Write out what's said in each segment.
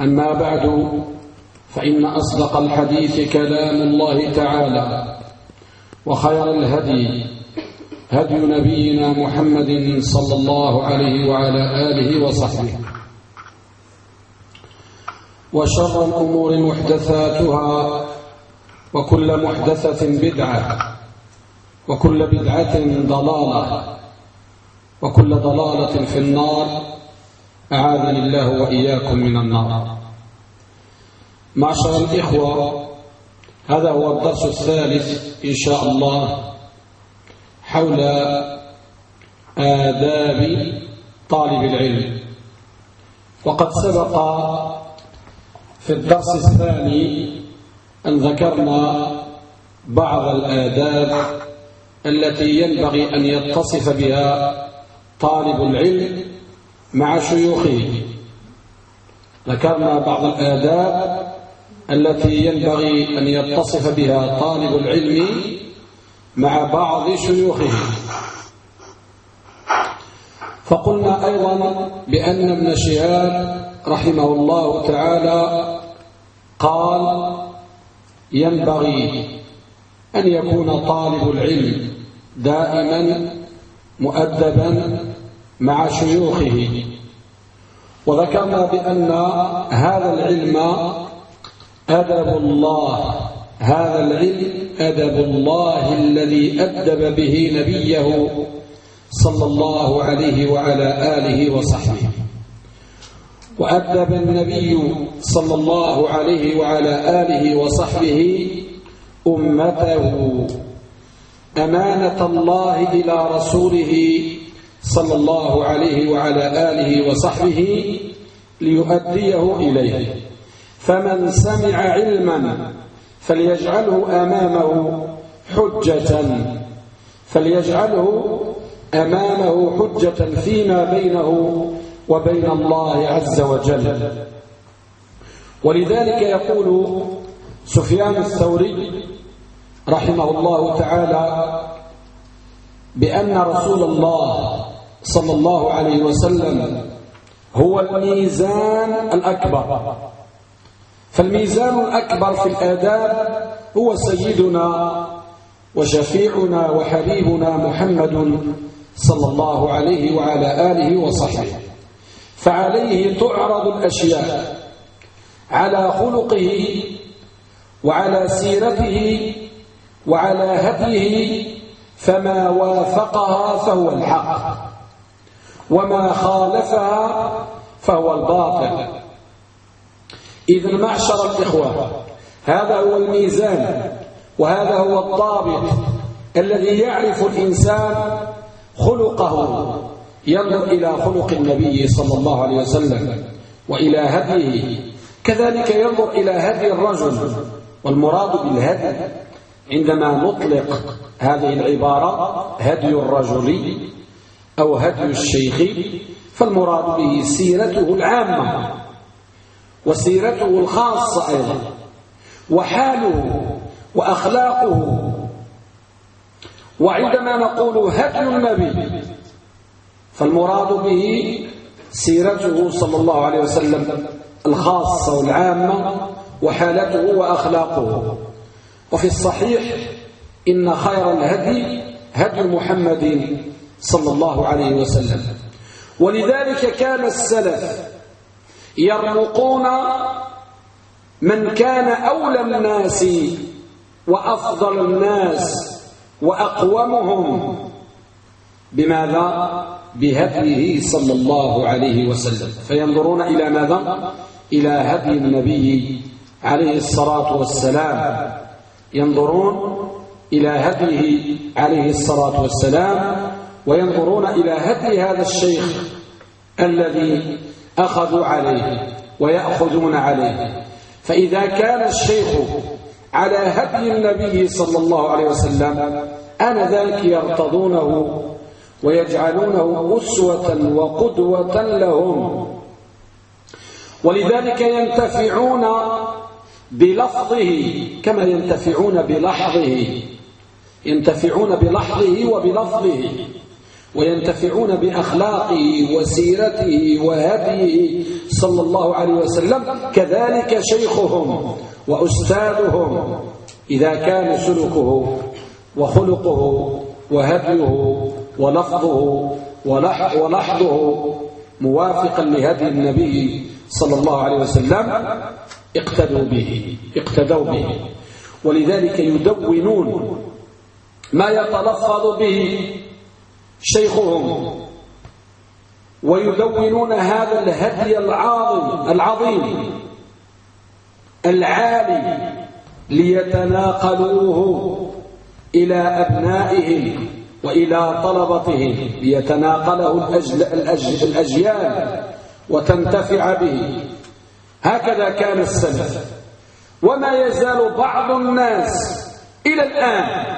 أما بعد فإن أصدق الحديث كلام الله تعالى وخير الهدي هدي نبينا محمد صلى الله عليه وعلى آله وصحبه وشر الأمور محدثاتها وكل محدثة بدعة وكل بدعة ضلالة وكل ضلالة في النار أعاذني الله وإياكم من النار. معشر الإخوة هذا هو الدرس الثالث إن شاء الله حول آداب طالب العلم. وقد سبق في الدرس الثاني أن ذكرنا بعض الآداب التي ينبغي أن يتصف بها طالب العلم مع شيوخه. ذكرنا بعض الآداب التي ينبغي أن يتصف بها طالب العلم مع بعض شيوخه. فقلنا أيضا بأن ابن شهاب رحمه الله تعالى قال ينبغي أن يكون طالب العلم دائما مؤدبا مع شيوخه. وذكرنا بأن هذا العلم أدب الله. هذا العلم أدب الله الذي أدب به نبيه صلى الله عليه وعلى آله وصحبه. وأدب النبي صلى الله عليه وعلى آله وصحبه أمته. أمانة الله إلى رسوله صلى الله عليه وعلى آله وصحبه ليؤديه إليه. فمن سمع علما فليجعله أمامه حجة. فليجعله أمامه حجة فيما بينه وبين الله عز وجل. ولذلك يقول سفيان الثوري رحمه الله تعالى بأن رسول الله صلى الله عليه وسلم هو الميزان الأكبر. فالميزان الأكبر في الآداب هو سيدنا وشفيعنا وحبيبنا محمد صلى الله عليه وعلى آله وصحبه. فعليه تعرض الأشياء على خلقه وعلى سيرته وعلى هديه فما وافقها فهو الحق. وما خالفها فهو الباطل. إذن معشر الإخوة هذا هو الميزان وهذا هو الضابط الذي يعرف الإنسان خلقه ينظر إلى خلق النبي صلى الله عليه وسلم وإلى هديه. كذلك ينظر إلى هدي الرجل والمراد بالهدي عندما نطلق هذه العبارة هدي الرجل أو هدي الشيخ فالمراد به سيرته العامة وسيرته الخاصة أيضا وحاله وأخلاقه. وعندما نقول هدي النبي فالمراد به سيرته صلى الله عليه وسلم الخاصة والعامة وحالته وأخلاقه. وفي الصحيح إن خير الهدي هدي محمد صلى الله عليه وسلم ولذلك كان السلف يرمقون من كان أولى الناس وأفضل الناس وأقومهم بماذا؟ بهديه صلى الله عليه وسلم فينظرون إلى ماذا؟ إلى هدي النبي عليه الصلاة والسلام ينظرون إلى هديه عليه الصلاة والسلام وينظرون إلى هدي هذا الشيخ الذي أخذوا عليه ويأخذون عليه. فإذا كان الشيخ على هدي النبي صلى الله عليه وسلم آنذاك يرتضونه ويجعلونه أسوة وقدوة لهم. ولذلك ينتفعون بلفظه كما ينتفعون بلحظه. ينتفعون بلحظه وبلفظه. وينتفعون بأخلاقه وسيرته وهديه صلى الله عليه وسلم. كذلك شيخهم وأستاذهم إذا كان سلوكه وخلقه وهديه ولفظه ولحظه موافقا لهدي النبي صلى الله عليه وسلم اقتدوا به اقتدوا به. ولذلك يدونون ما يتلفظ به شيخهم ويدونون هذا الهدي العظيم العظيم العالي ليتناقلوه إلى أبنائهم وإلى طلبتهم ليتناقله الأجيال وتنتفع به. هكذا كان السلف. وما يزال بعض الناس إلى الآن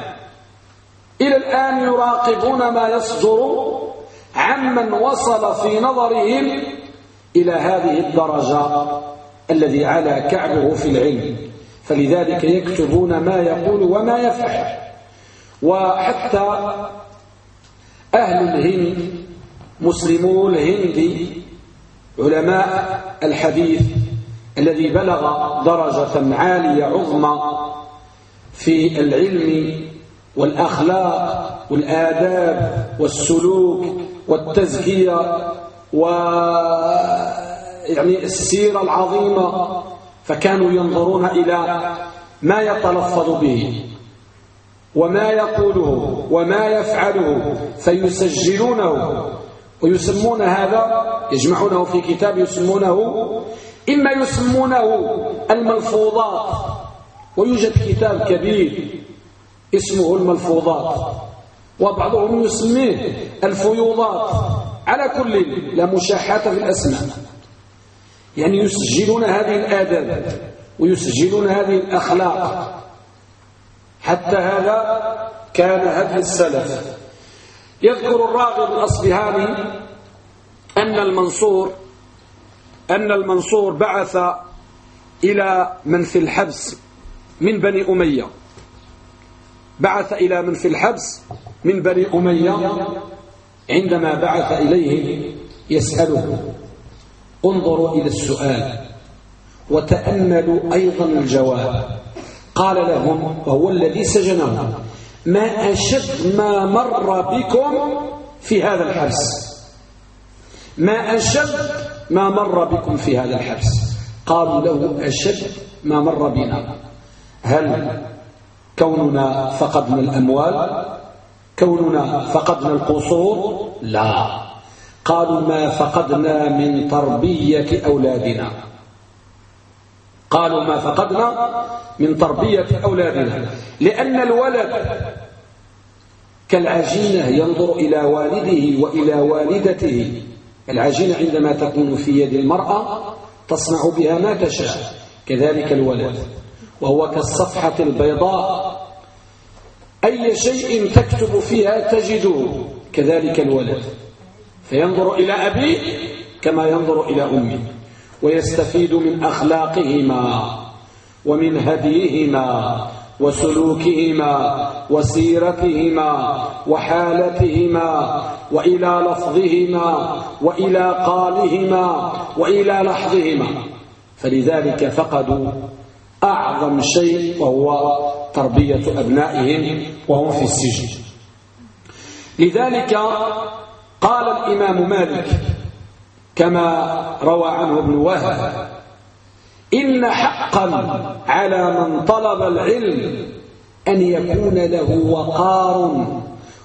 إلى الآن يراقبون ما يصدر عمن وصل في نظرهم إلى هذه الدرجة الذي على كعبه في العلم. فلذلك يكتبون ما يقول وما يفعل. وحتى أهل الهند مسلمو الهند علماء الحديث الذي بلغ درجة عالية عظمى في العلم والأخلاق والآداب والسلوك والتزكية و يعني السيرة العظيمة فكانوا ينظرون إلى ما يتلفظ به وما يقوله وما يفعله فيسجلونه ويسمون هذا يجمعونه في كتاب يسمونه إما يسمونه الملفوظات ويوجد كتاب كبير اسمه الملفوظات. وبعضهم يسميه الفيوضات. على كل لا مشاحة في الأسماء. يعني يسجلون هذه الآداب ويسجلون هذه الأخلاق. حتى هذا كان هدي السلف. يذكر الراغب الأصبهاني أن المنصور أن المنصور بعث إلى من في الحبس من بني أمية. بعث إلى من في الحبس من بني أمية عندما بعث إليه يسأله انظروا إلى السؤال وتأملوا أيضا الجواب. قال لهم وهو الذي سجنهم ما أشد ما مر بكم في هذا الحبس. ما أشد ما مر بكم في هذا الحبس. قالوا له أشد ما مر بنا. هل كوننا فقدنا الأموال كوننا فقدنا القصور؟ لا. قالوا ما فقدنا من تربية أولادنا. قالوا ما فقدنا من تربية أولادنا. لأن الولد كالعجينة ينظر إلى والده وإلى والدته. العجينة عندما تكون في يد المرأة تصنع بها ما تشاء كذلك الولد. وهو كالصفحة البيضاء أي شيء تكتب فيها تجده كذلك الولد. فينظر إلى أبيه كما ينظر إلى أمه ويستفيد من أخلاقهما ومن هديهما وسلوكهما وسيرتهما وحالتهما وإلى لفظهما وإلى قالهما وإلى لحظهما. فلذلك فقدوا أعظم شيء وهو تربية أبنائهم وهم في السجن. لذلك قال الإمام مالك كما روى عنه ابن وهب إن حقا على من طلب العلم أن يكون له وقار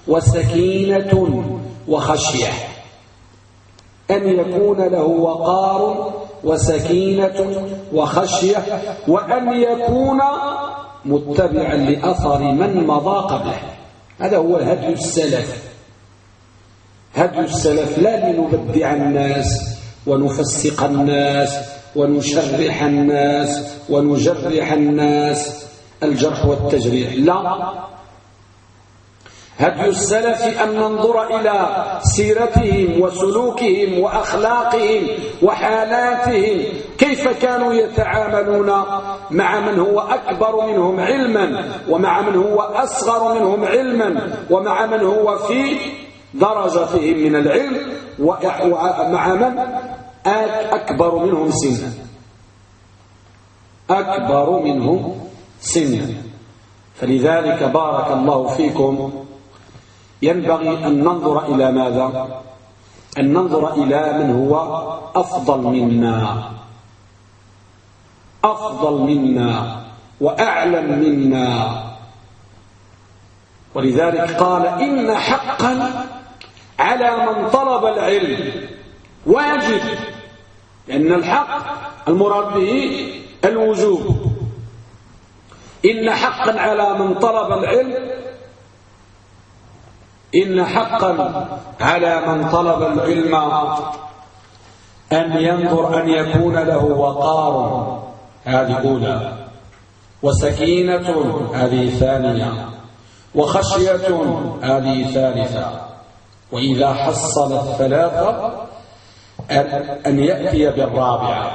وسكينة وخشية. أن يكون له وقار وسكينة وخشية وأن يكون متبعا لأثر من مضى قبله. هذا هو هدي السلف. هدي السلف لا لنبدع الناس ونفسق الناس ونشرح الناس ونجرح الناس. الجرح والتجريح لا. هدي السلف أن ننظر إلى سيرتهم وسلوكهم وأخلاقهم وحالاتهم. كيف كانوا يتعاملون مع من هو أكبر منهم علما ومع من هو أصغر منهم علما ومع من هو في درجتهم من العلم ومع من أكبر منهم سنا. أكبر منهم سنا. فلذلك بارك الله فيكم ينبغي أن ننظر إلى ماذا؟ أن ننظر إلى من هو أفضل منا. أفضل منا وأعلم منا. ولذلك قال إن حقا على من طلب العلم واجب لأن الحق المراد به الوجوب. إن حقا على من طلب العلم إن حقا على من طلب العلم أن ينظر أن يكون له وقار. هذه أولى. وسكينة هذه ثانية. وخشية هذه ثالثة. وإذا حصل الثلاثة أن يأتي بالرابعة.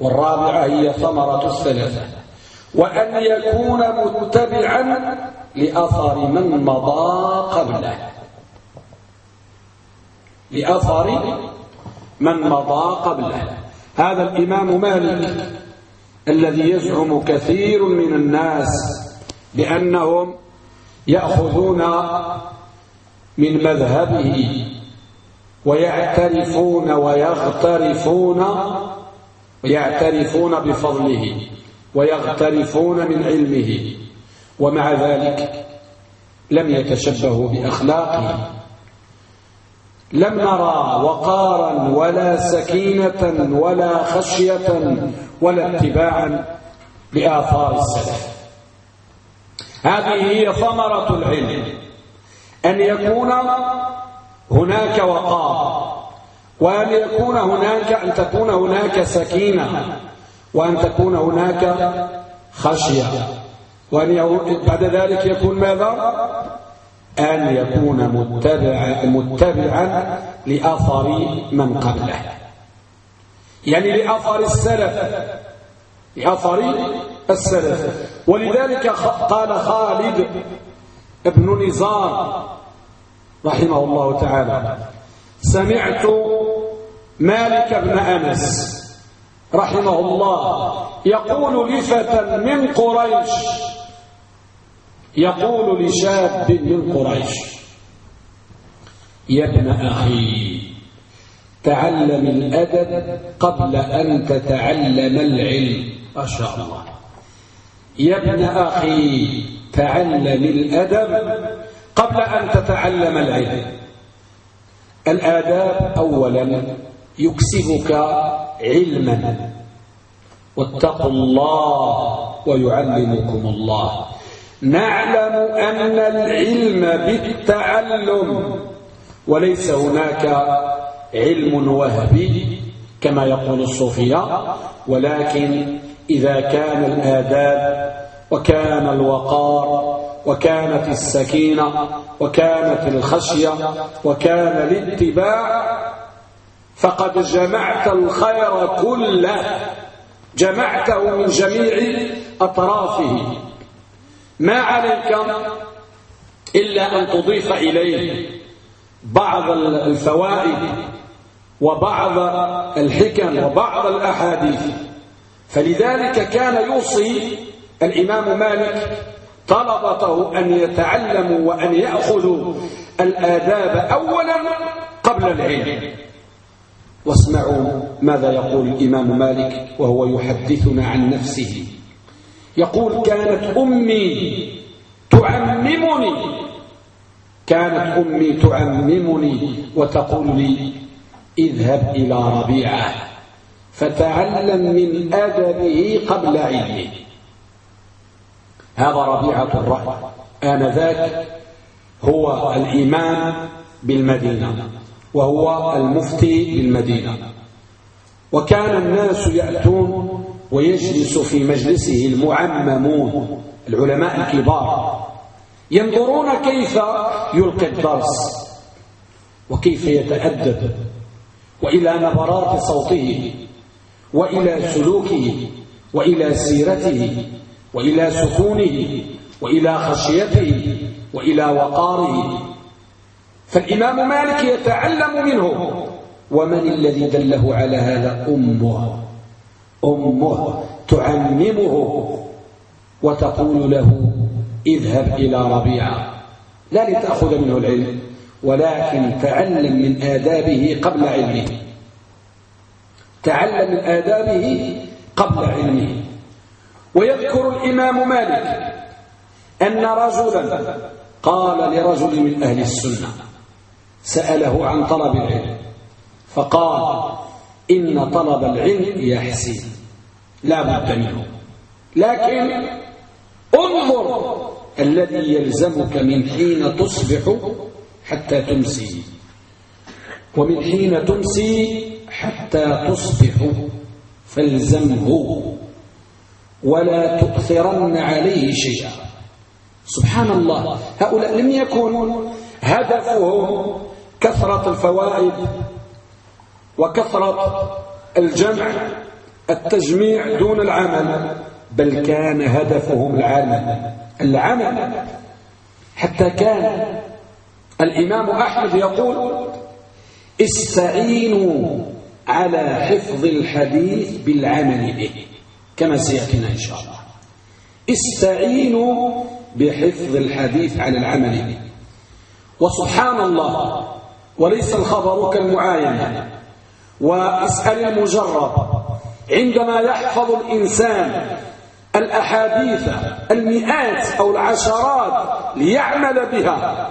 والرابعة هي ثمرة الثلاثة. وأن يكون متبعا لأثر من مضى قبله. لأثر من مضى قبله. هذا الإمام مالك الذي يزعم كثير من الناس بأنهم يأخذون من مذهبه ويعترفون ويغترفون ويعترفون بفضله ويغترفون من علمه. ومع ذلك لم يتشبهوا بأخلاقه. لم نرى وقارا ولا سكينة ولا خشية ولا اتباعا لآثار السلف. هذه هي ثمرة العلم أن يكون هناك وقار وأن يكون هناك أن تكون هناك سكينة وأن تكون هناك خشية. وأن بعد ذلك يكون ماذا؟ أن يكون متبعا, متبعا لأثر من قبله. يعني لأثر السلف. لأثر السلف. ولذلك قال خالد ابن نزار رحمه الله تعالى سمعت مالك بن أنس رحمه الله يقول لفتى من قريش يقول لشاب من قريش يا ابن أخي تعلم الأدب قبل أن تتعلم العلم. ما شاء الله. يا ابن أخي تعلم الأدب قبل أن تتعلم العلم. الآداب أولا يكسبك علما. واتقوا الله ويعلمكم الله. نعلم أن العلم بالتعلم وليس هناك علم وهبي كما يقول الصوفياء ولكن إذا كان الآداب وكان الوقار وكانت السكينة وكانت الخشية وكان الاتباع فقد جمعت الخير كله جمعته من جميع أطرافه. ما عليك إلا أن تضيف إليه بعض الفوائد وبعض الحكم وبعض الأحاديث. فلذلك كان يوصي الإمام مالك طلبته أن يتعلموا وأن يأخذوا الآداب أولا قبل العلم. واسمعوا ماذا يقول الإمام مالك وهو يحدثنا عن نفسه. يقول كانت أمي تعممني. كانت أمي تعممني وتقول لي اذهب إلى ربيعة فتعلم من أدبه قبل علمه هذا ربيعة الرأي. آنذاك هو الإمام بالمدينة وهو المفتي بالمدينة. وكان الناس يأتون ويجلس في مجلسه المعممون العلماء الكبار ينظرون كيف يلقي الدرس وكيف يتأدب وإلى نبرات صوته وإلى سلوكه وإلى سيرته وإلى سكونه وإلى خشيته وإلى وقاره. فالإمام مالك يتعلم منه ومن الذي دله على هذا أمه؟ أمه تعممه وتقول له اذهب إلى ربيعة. لا لتأخذ منه العلم ولكن تعلم من آدابه قبل علمه. تعلم من آدابه قبل علمه. ويذكر الإمام مالك أن رجلا قال لرجل من أهل السنة سأله عن طلب العلم فقال إن طلب العلم يحسن. لا بد منه. لكن انظر الذي يلزمك من حين تصبح حتى تمسي. ومن حين تمسي حتى تصبح فالزمه. ولا تؤثرن عليه شيئا. سبحان الله. هؤلاء لم يكن هدفهم كثرة الفوائد وكثرة الجمع التجميع دون العمل بل كان هدفهم العمل. العمل حتى كان الإمام أحمد يقول استعينوا على حفظ الحديث بالعمل به. كما سيأتينا إن شاء الله. استعينوا بحفظ الحديث على العمل به. وسبحان الله وليس الخبر كالمعاينة. وأسأل المجرب عندما يحفظ الإنسان الأحاديث المئات أو العشرات ليعمل بها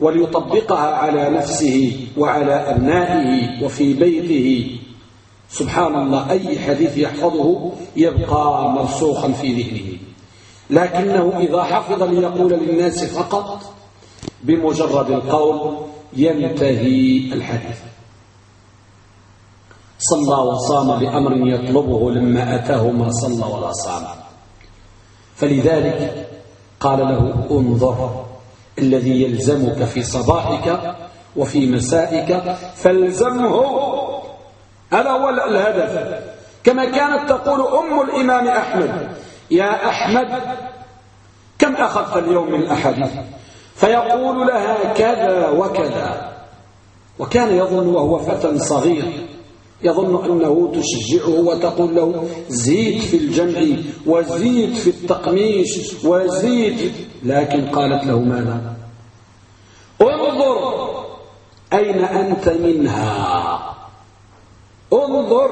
وليطبقها على نفسه وعلى أبنائه وفي بيته. سبحان الله أي حديث يحفظه يبقى مرسوخا في ذهنه. لكنه إذا حفظ ليقول للناس فقط بمجرد القول ينتهي الحديث. صلى وصام بأمر يطلبه لما أتاه ما صلى ولا صام. فلذلك قال له انظر الذي يلزمك في صباحك وفي مسائك فالزمه هذا هو الهدف كما كانت تقول أم الإمام أحمد يا أحمد كم أخذت اليوم من الأحاديث فيقول لها كذا وكذا. وكان يظن وهو فتى صغير. يظن أنه تشجعه وتقول له زيد في الجمع وزيد في التقميش وزيد. لكن قالت له ماذا؟ انظر أين أنت منها. انظر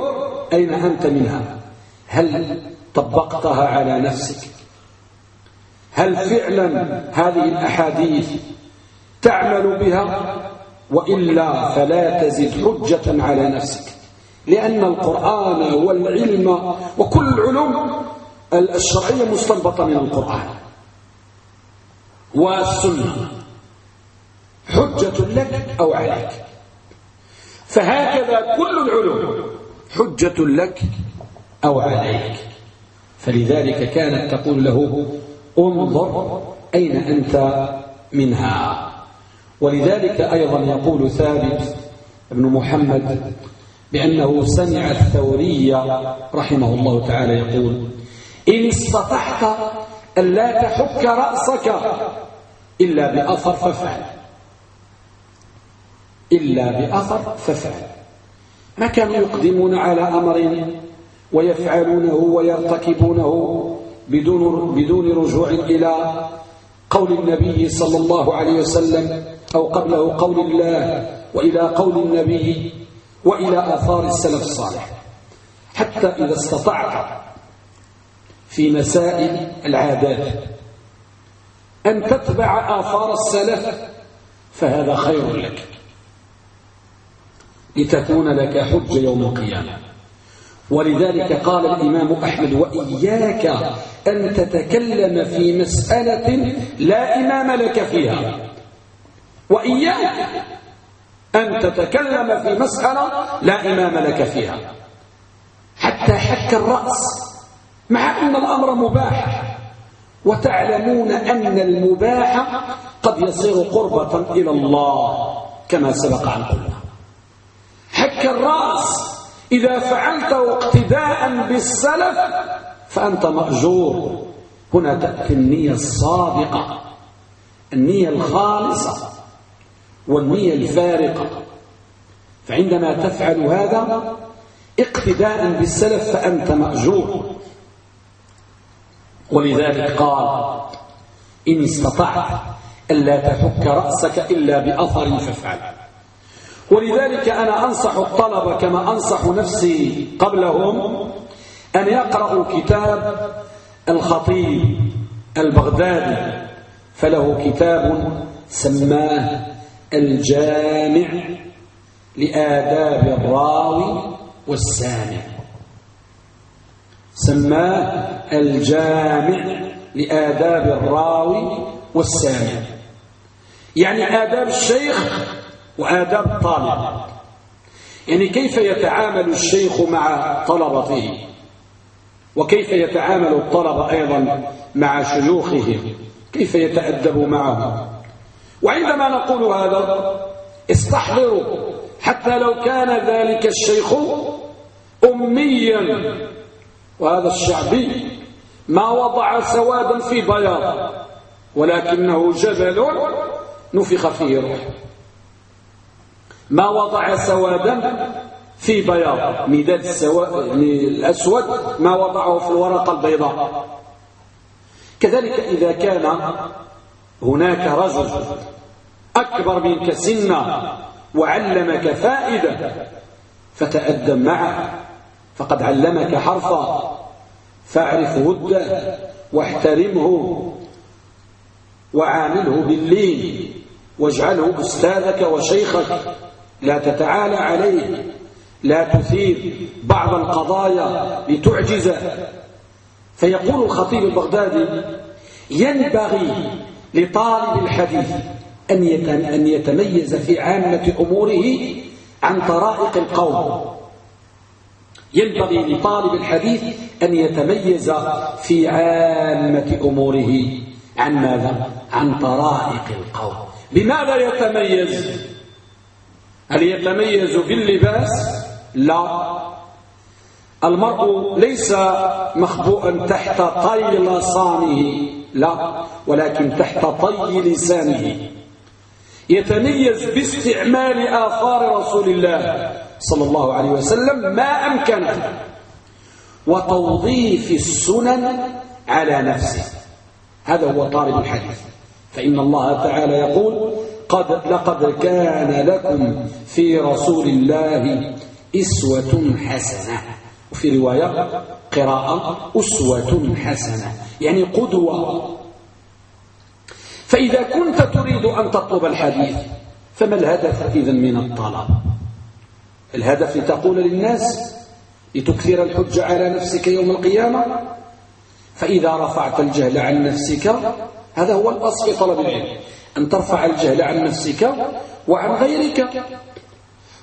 أين أنت منها. هل طبقتها على نفسك؟ هل فعلا هذه الأحاديث تعمل بها؟ وإلا فلا تزد حجة على نفسك. لأن القرآن والعلم وكل العلوم الشرعية مستنبطة من القرآن. والسنة حجة لك أو عليك. فهكذا كل العلوم حجة لك أو عليك. فلذلك كانت تقول له انظر أين أنت منها. ولذلك أيضا يقول ثابت بن محمد بأنه سمع الثوري رحمه الله تعالى يقول إن استطعت أن لا تحك رأسك إلا بأثر فافعل. إلا بأثر فافعل. ما كانوا يقدمون على أمر ويفعلونه ويرتكبونه بدون, بدون رجوع إلى قول النبي صلى الله عليه وسلم أو قبله قول الله وإلى قول النبي وإلى آثار السلف الصالح حتى إذا استطعت في مسائل العادات. أن تتبع آثار السلف فهذا خير لك. لتكون لك حجة يوم القيامة. ولذلك قال الإمام أحمد وإياك أن تتكلم في مسألة لا إمام لك فيها. وإياك أن تتكلم في مسألة لا إمام لك فيها. حتى حك الرأس مع أن الأمر مباح. وتعلمون أن المباح قد يصير قربة إلى الله كما سبق عن قلنا. حك الرأس إذا فعلته اقتداء بالسلف فأنت مأجور. هنا تأتي النية الصادقة النية الخالصة. والنية الفارقة. فعندما تفعل هذا اقتداء بالسلف فأنت مأجور. ولذلك قال إن استطعت ألا تحك رأسك إلا بأثر فافعل. ولذلك أنا أنصح الطلبة كما أنصح نفسي قبلهم أن يقرأوا كتاب الخطيب البغدادي. فله كتاب سماه الجامع لآداب الراوي والسامع. سماه الجامع لآداب الراوي والسامع. يعني آداب الشيخ وآداب الطالب. يعني كيف يتعامل الشيخ مع طلبته؟ وكيف يتعامل الطلبة أيضا مع شيوخهم كيف يتأدب معهم وعندما نقول هذا استحضروا حتى لو كان ذلك الشيخ أميا. وهذا الشعبي ما وضع سوادا في بياض ولكنه جبل نفخ فيه روح ما وضع سوادا في بياض مداد الأسود ما وضعه في الورقة البيضاء. كذلك إذا كان هناك رجل أكبر منك سنا وعلمك فائدة فتأدب معه فقد علمك حرفا. فاعرف وده واحترمه وعامله باللين واجعله أستاذك وشيخك. لا تتعالى عليه لا تثير بعض القضايا لتعجزه. فيقول الخطيب البغدادي ينبغي لطالب الحديث أن يتميز في عامة أموره عن طرائق القوم ينبغي لطالب الحديث أن يتميز في عامة أموره عن ماذا؟ عن طرائق القوم بماذا يتميز؟ هل يتميز باللباس؟ لا المرء ليس مخبوءا تحت طي لصانه لا ولكن تحت طي لسانه. يتميز باستعمال آثار رسول الله صلى الله عليه وسلم ما أمكنه وتوظيف السنن على نفسه. هذا هو طالب الحديث. فإن الله تعالى يقول قد لقد كان لكم في رسول الله إسوة حسنة. وفي رواية قراءة أسوة حسنة. يعني قدوة. فإذا كنت تريد أن تطلب الحديث فما الهدف إذن من الطلب؟ الهدف لتقول للناس لتكثر الحجة على نفسك يوم القيامة فإذا رفعت الجهل عن نفسك هذا هو الأصل في طلب العلم. أن ترفع الجهل عن نفسك وعن غيرك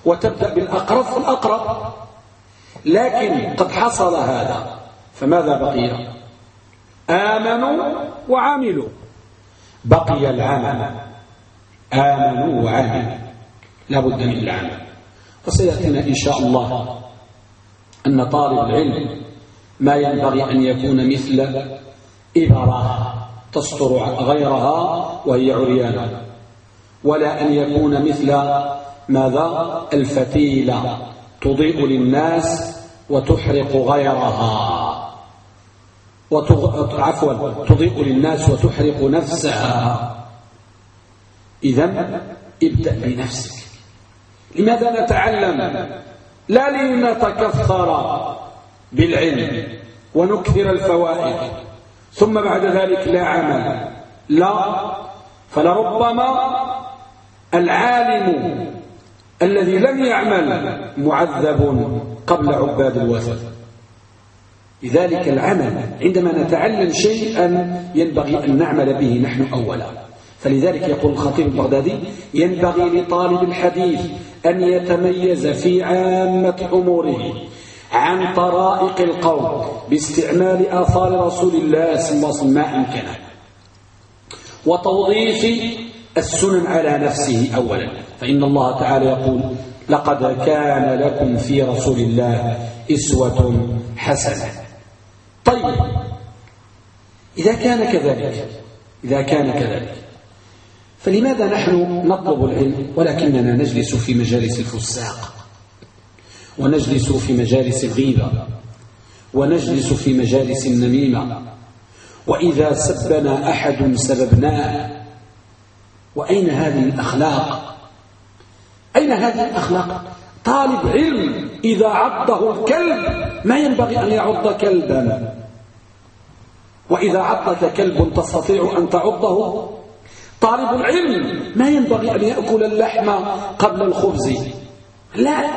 وتبدأ بالأقرب فالأقرب لكن قد حصل هذا فماذا بقي؟ آمنوا وعملوا. بقي العمل. آمنوا وعملوا. لا بد من العمل. وسيأتينا إن شاء الله أن طالب العلم ما ينبغي أن يكون مثل إبرة تستر غيرها وهي عريانة ولا أن يكون مثل ماذا؟ الفتيلة تضيء للناس وتحرق غيرها. وتغ... عفوا تضيء للناس وتحرق نفسها. إذا ابدأ بنفسك. لماذا نتعلم؟ لا لنتكثر بالعلم ونكثر الفوائد. ثم بعد ذلك لا عمل. لا فلربما العالم الذي لم يعمل معذب قبل عباد الوثن. لذلك العمل عندما نتعلم شيئا ينبغي أن نعمل به نحن أولا. فلذلك يقول الخطيب البغدادي ينبغي لطالب الحديث أن يتميز في عامة أموره عن طرائق القوم باستعمال آثار رسول الله صلى الله عليه وسلم ما أمكن. وتوظيف السنن على نفسه أولا. فإن الله تعالى يقول لقد كان لكم في رسول الله إسوة حسنة. طيب. إذا كان كذلك إذا كان كذلك. فلماذا نحن نطلب العلم ولكننا نجلس في مجالس الفساق؟ ونجلس في مجالس الغيبة ونجلس في مجالس النميمة. وإذا سبنا أحد سببناه وأين هذه الأخلاق؟ أين هذه الأخلاق؟ طالب علم إذا عضه الكلب ما ينبغي أن يعض كلبا. وإذا عضك كلب تستطيع أن تعضه. طالب العلم ما ينبغي أن يأكل اللحم قبل الخبز. لا.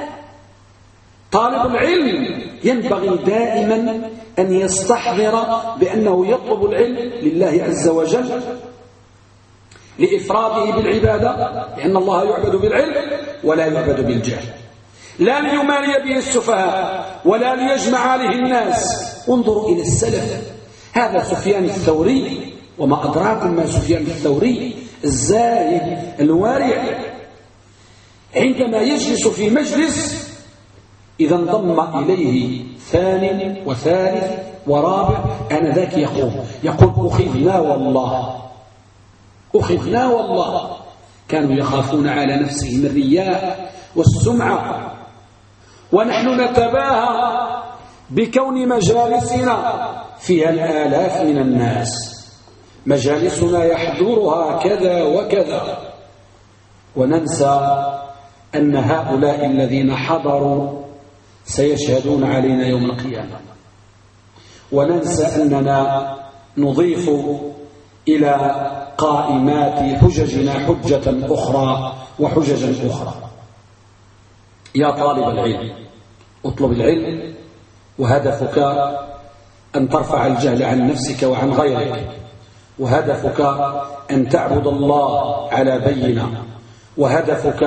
طالب العلم ينبغي دائما أن يستحضر بأنه يطلب العلم لله عز وجل لإفراده بالعبادة لأن الله يعبد بالعلم ولا يعبد بالجهل. لا ليماري به السفهاء ولا ليجمع عليه الناس. انظروا إلى السلف. هذا سفيان الثوري وما أدراكم ما سفيان الثوري الزاهد الوارع. عندما يجلس في مجلس إذا انضم إليه ثاني وثالث ورابع آنذاك يقول يقول أخذنا والله. أخذنا والله. كانوا يخافون على نفسهم الرياء والسمعة. ونحن نتباهى بكون مجالسنا فيها الآلاف من الناس. مجالسنا يحضرها كذا وكذا. وننسى أن هؤلاء الذين حضروا سيشهدون علينا يوم القيامة. وننسى أننا نضيف إلى قائمات حججنا حجة أخرى وحججا أخرى. يا طالب العلم اطلب العلم وهدفك أن ترفع الجهل عن نفسك وعن غيرك وهدفك أن تعبد الله على بينة وهدفك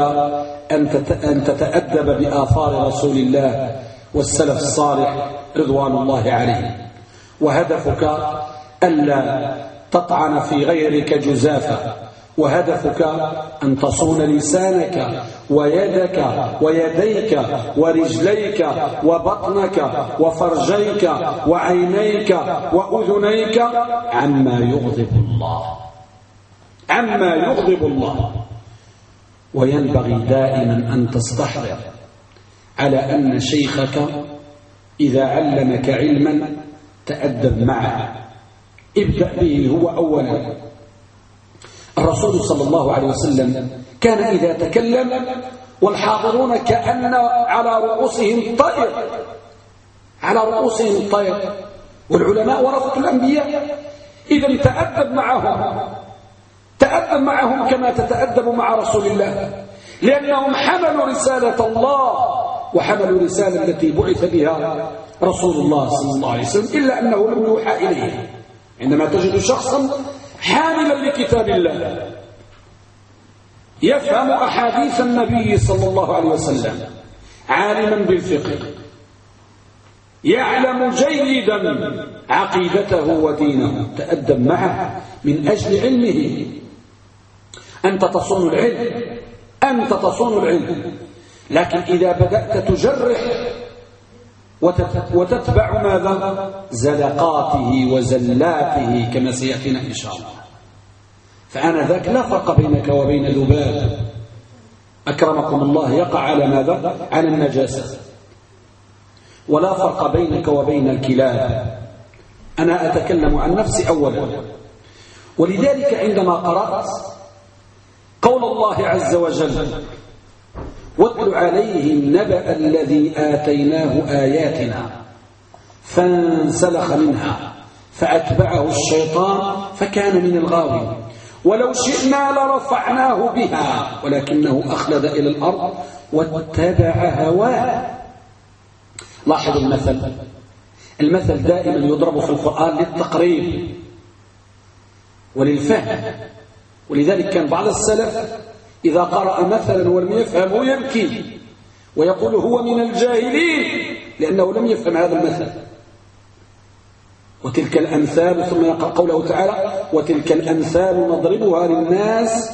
أن تتأدب بآثار رسول الله والسلف الصالح رضوان الله عليه. وهدفك ألا تطعن في غيرك جزافا وهدفك أن تصون لسانك ويدك ويديك ورجليك وبطنك وفرجيك وعينيك وأذنيك عما يغضب الله. عما يغضب الله. وينبغي دائما أن تستحضر على أن شيخك إذا علمك علما تأدب معه. ابدأ به هو أولا. الرسول صلى الله عليه وسلم كان إذا تكلم والحاضرون كأن على رؤوسهم طير على رؤوسهم طير والعلماء ورثة الأنبياء. إذا تأدب معهم. تأدب معهم كما تتأدب مع رسول الله. لأنهم حملوا رسالة الله وحملوا رسالة التي بعث بها رسول الله صلى الله عليه وسلم إلا أنه لم يوحى إليه عندما تجد شخصا حاملا لكتاب الله. يفهم أحاديث النبي صلى الله عليه وسلم. عالما بالفقه. يعلم جيدا عقيدته ودينه. تأدب معه من أجل علمه. أنت تصون العلم. أنت تصون العلم. لكن إذا بدأت تجرح وتتبع ماذا؟ زلقاته وزلاته كما سيأتينا إن شاء الله. فأنا ذاك لا فرق بينك وبين ذباب. أكرمكم الله يقع على ماذا؟ على النجاسة. ولا فرق بينك وبين الكلاب. أنا أتكلم عن نفسي أولا. ولذلك عندما قرأت قول الله عز وجل واتل عليهم نبأ الذي آتيناه آياتنا فانسلخ منها فأتبعه الشيطان فكان من الغاوين. ولو شئنا لرفعناه بها ولكنه أخلد إلى الأرض واتبع هواه. لاحظ المثل. المثل دائما يضرب في القرآن للتقريب وللفهم. ولذلك كان بعض السلف إذا قرأ مثلا ولم يفهمه يبكي. ويقول هو من الجاهلين لأنه لم يفهم هذا المثل. وتلك الأمثال ثم يقرأ قوله تعالى وتلك الأمثال نضربها للناس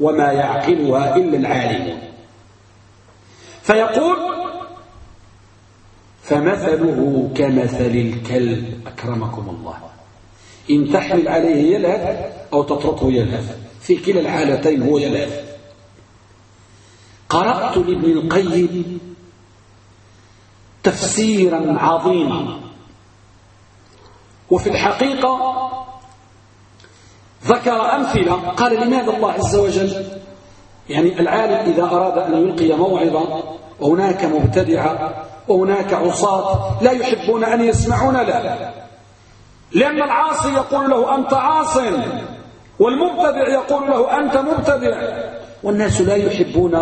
وما يعقلها إلا العالمون فيقول فمثله كمثل الكلب. أكرمكم الله. إن تحمل عليه يلهث أو تطرقه يلهث. في كلا الحالتين هو يلهث. قرأت لابن القيم تفسيرا عظيما. وفي الحقيقة ذكر أمثلة. قال لماذا الله عز وجل يعني العالم إذا أراد أن يلقي موعظة وهناك مبتدعة وهناك عصاة لا يحبون أن يسمعون له. لأن العاصي يقول له أنت عاص والمبتدع يقول له أنت مبتدع. والناس لا يحبون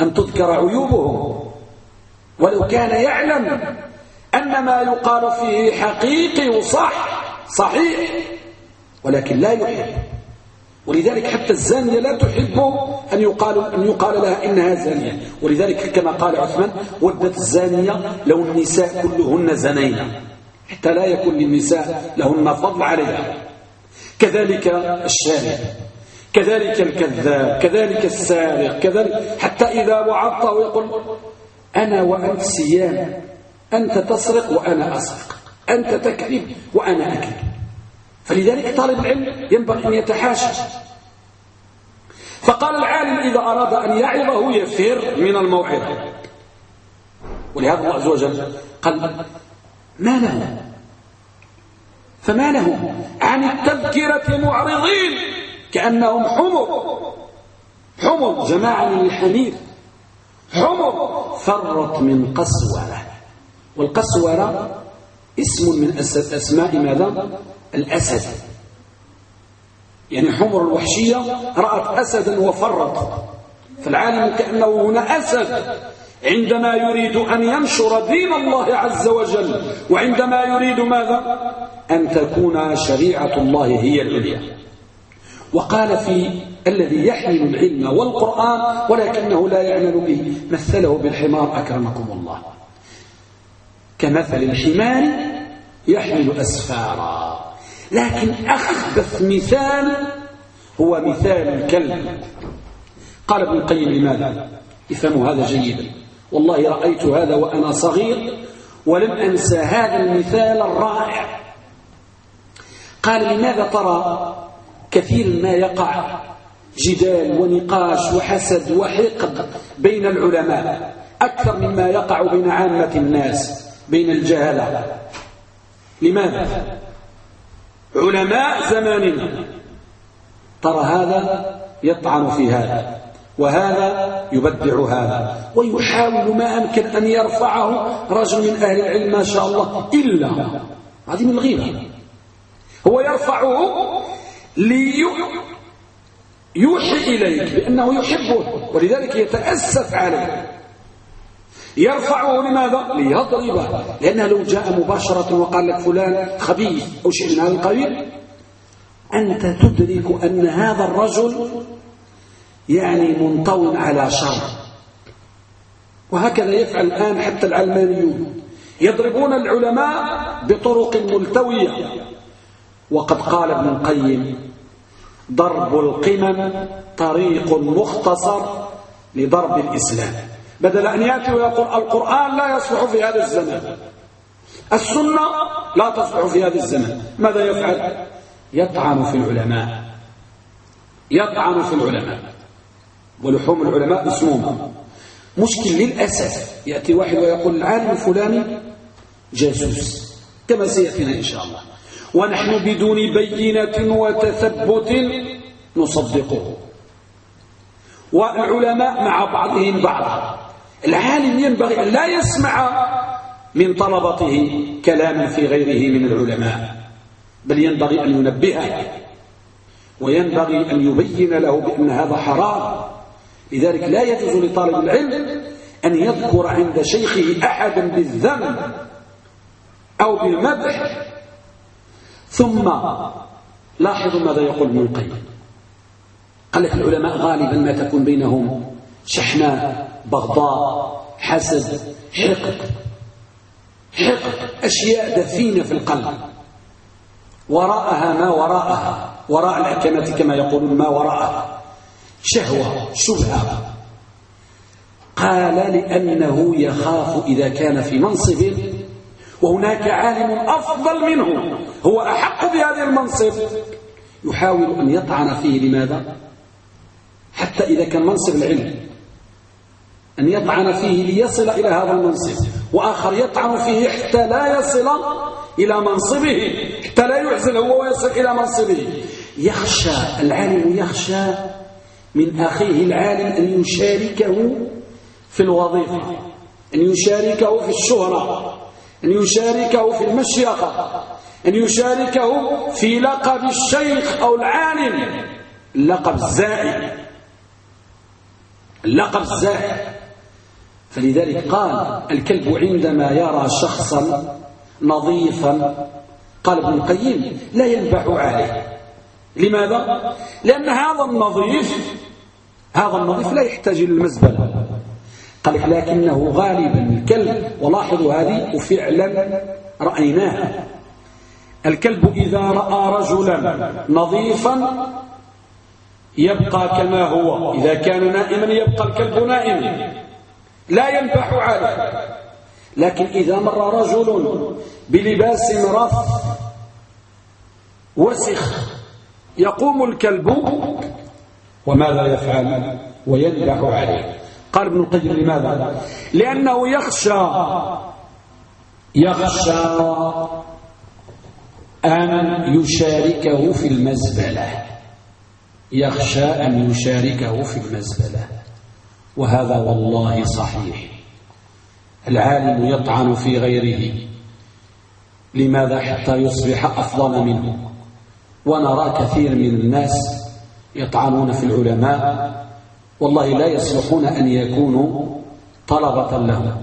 أن تذكر عيوبهم. ولو كان يعلم أن ما يقال فيه حقيقي وصح صحيح ولكن لا يحب. ولذلك حتى الزانية لا تحب أن يقال, أن يقال لها إنها زانية. ولذلك كما قال عثمان ودت الزانية لو النساء كلهن زنينا حتى لا يكون للنساء لهن فضل عليها. كذلك الشارع. كذلك الكذاب كذلك السارق كذلك حتى إذا وعظته يقول أنا وأنت سيان أنت تسرق وأنا أسرق أنت تكذب وأنا أكذب. فلذلك طالب العلم ينبغي أن يتحاشى. فقال العالم إذا أراد أن يعظه يفر من الموعظة. ولهذا الله عز وجل قال ما له؟ فما له؟ عن التذكرة معرضين. كأنهم حمر. حمر جماعة من الحمير حمر فرت من قسورة والقسورة اسم من أسماء ماذا؟ الأسد. يعني حمر الوحشية رأت أسدا وفرت فالعالم كأنه هنا أسد. عندما يريد أن ينشر دين الله عز وجل وعندما يريد ماذا؟ أن تكون شريعة الله هي العليا. وقال في الذي يحمل العلم والقرآن ولكنه لا يعمل به مثله بالحمار أكرمكم الله. كمثل الحمار يحمل أسفارا. لكن أخبث مثال هو مثال الكلب. قال ابن القيم لماذا؟ افهموا هذا جيدا. والله رأيت هذا وأنا صغير ولم أنسى هذا المثال الرائع. قال لماذا ترى كثير ما يقع جدال ونقاش وحسد وحقد بين العلماء أكثر مما يقع بين عامة الناس بين الجهلة. لماذا؟ علماء زماننا ترى هذا يطعن في هذا وهذا يبدع هذا ويحاول ما أمكن أن يرفعه رجل من أهل العلم ما شاء الله إلا هذه من الغيبة. هو يرفعه ليوحي إليك بأنه يحبه ولذلك يتأسف عليه. يرفعه لماذا؟ ليضربه. لأنه لو جاء مباشرة وقال لك فلان خبيث أو شيء من هذا القبيل أنت تدرك أن هذا الرجل يعني منطو على شر. وهكذا يفعل الآن حتى العلمانيون. يضربون العلماء بطرق ملتوية. وقد قال ابن القيم ضرب القمم طريق مختصر لضرب الإسلام. بدل أن يأتي ويقول القرآن لا يصلح في هذا الزمان السنة لا تصلح في هذا الزمن. ماذا يفعل؟ يطعن في العلماء. يطعن في العلماء. ولحوم العلماء مسمومة مشكل للأسف. يأتي واحد ويقول العالم الفلاني جاسوس. كما سيأتينا إن شاء الله. ونحن بدون بينة وتثبت نصدقه. والعلماء مع بعضهم بعضا العالم ينبغي أن لا يسمع من طلبته كلاما في غيره من العلماء بل ينبغي أن ينبهه وينبغي أن يبين له بأن هذا حرام. لذلك لا يجوز لطالب العلم أن يذكر عند شيخه أحدا بالذنب أو بالمدح ثم لاحظوا ماذا يقول ابن القيم. قال لك العلماء غالبا ما تكون بينهم شحناء بغضاء حسد حقد. حقد أشياء دفينة في القلب. وراءها ما وراءها. وراء الأكمة كما يقولون ما وراءها. شهوة شبهة. قال لأنه يخاف إذا كان في منصب وهناك عالم أفضل منه. هو أحق بهذا المنصب. يحاول أن يطعن فيه لماذا؟ حتى إذا كان منصب العلم. أن يطعن فيه ليصل إلى هذا المنصب. وآخر يطعن فيه حتى لا يصل إلى منصبه. حتى لا يعزل هو ويصل إلى منصبه. يخشى العالم يخشى من أخيه العالم أن يشاركه في الوظيفة أن يشاركه في الشهرة. أن يشاركه في المشيخة أن يشاركه في لقب الشيخ أو العالم. اللقب الزائد اللقب الزائد فلذلك قال الكلب عندما يرى شخصا نظيفا قال ابن القيم لا ينبح عليه. لماذا؟ لأن هذا النظيف هذا النظيف لا يحتاج إلى المزبلة. قال لكنه غالبا الكلب. ولاحظوا هذه وفعلا رأيناه. الكلب إذا رأى رجلا نظيفا يبقى كما هو. إذا كان نائما يبقى الكلب نائما لا ينبح عليه لكن إذا مر رجل بلباس رف وسخ يقوم الكلب وماذا يفعل؟ وينبح عليه. قال ابن القيم لماذا؟ لأنه يخشى يخشى أن يشاركه في المزبلة. يخشى أن يشاركه في المزبلة. وهذا والله صحيح. العالم يطعن في غيره. لماذا حتى يصبح أفضل منه؟ ونرى كثير من الناس يطعنون في العلماء والله لا يصلحون أن يكونوا طلبة لهم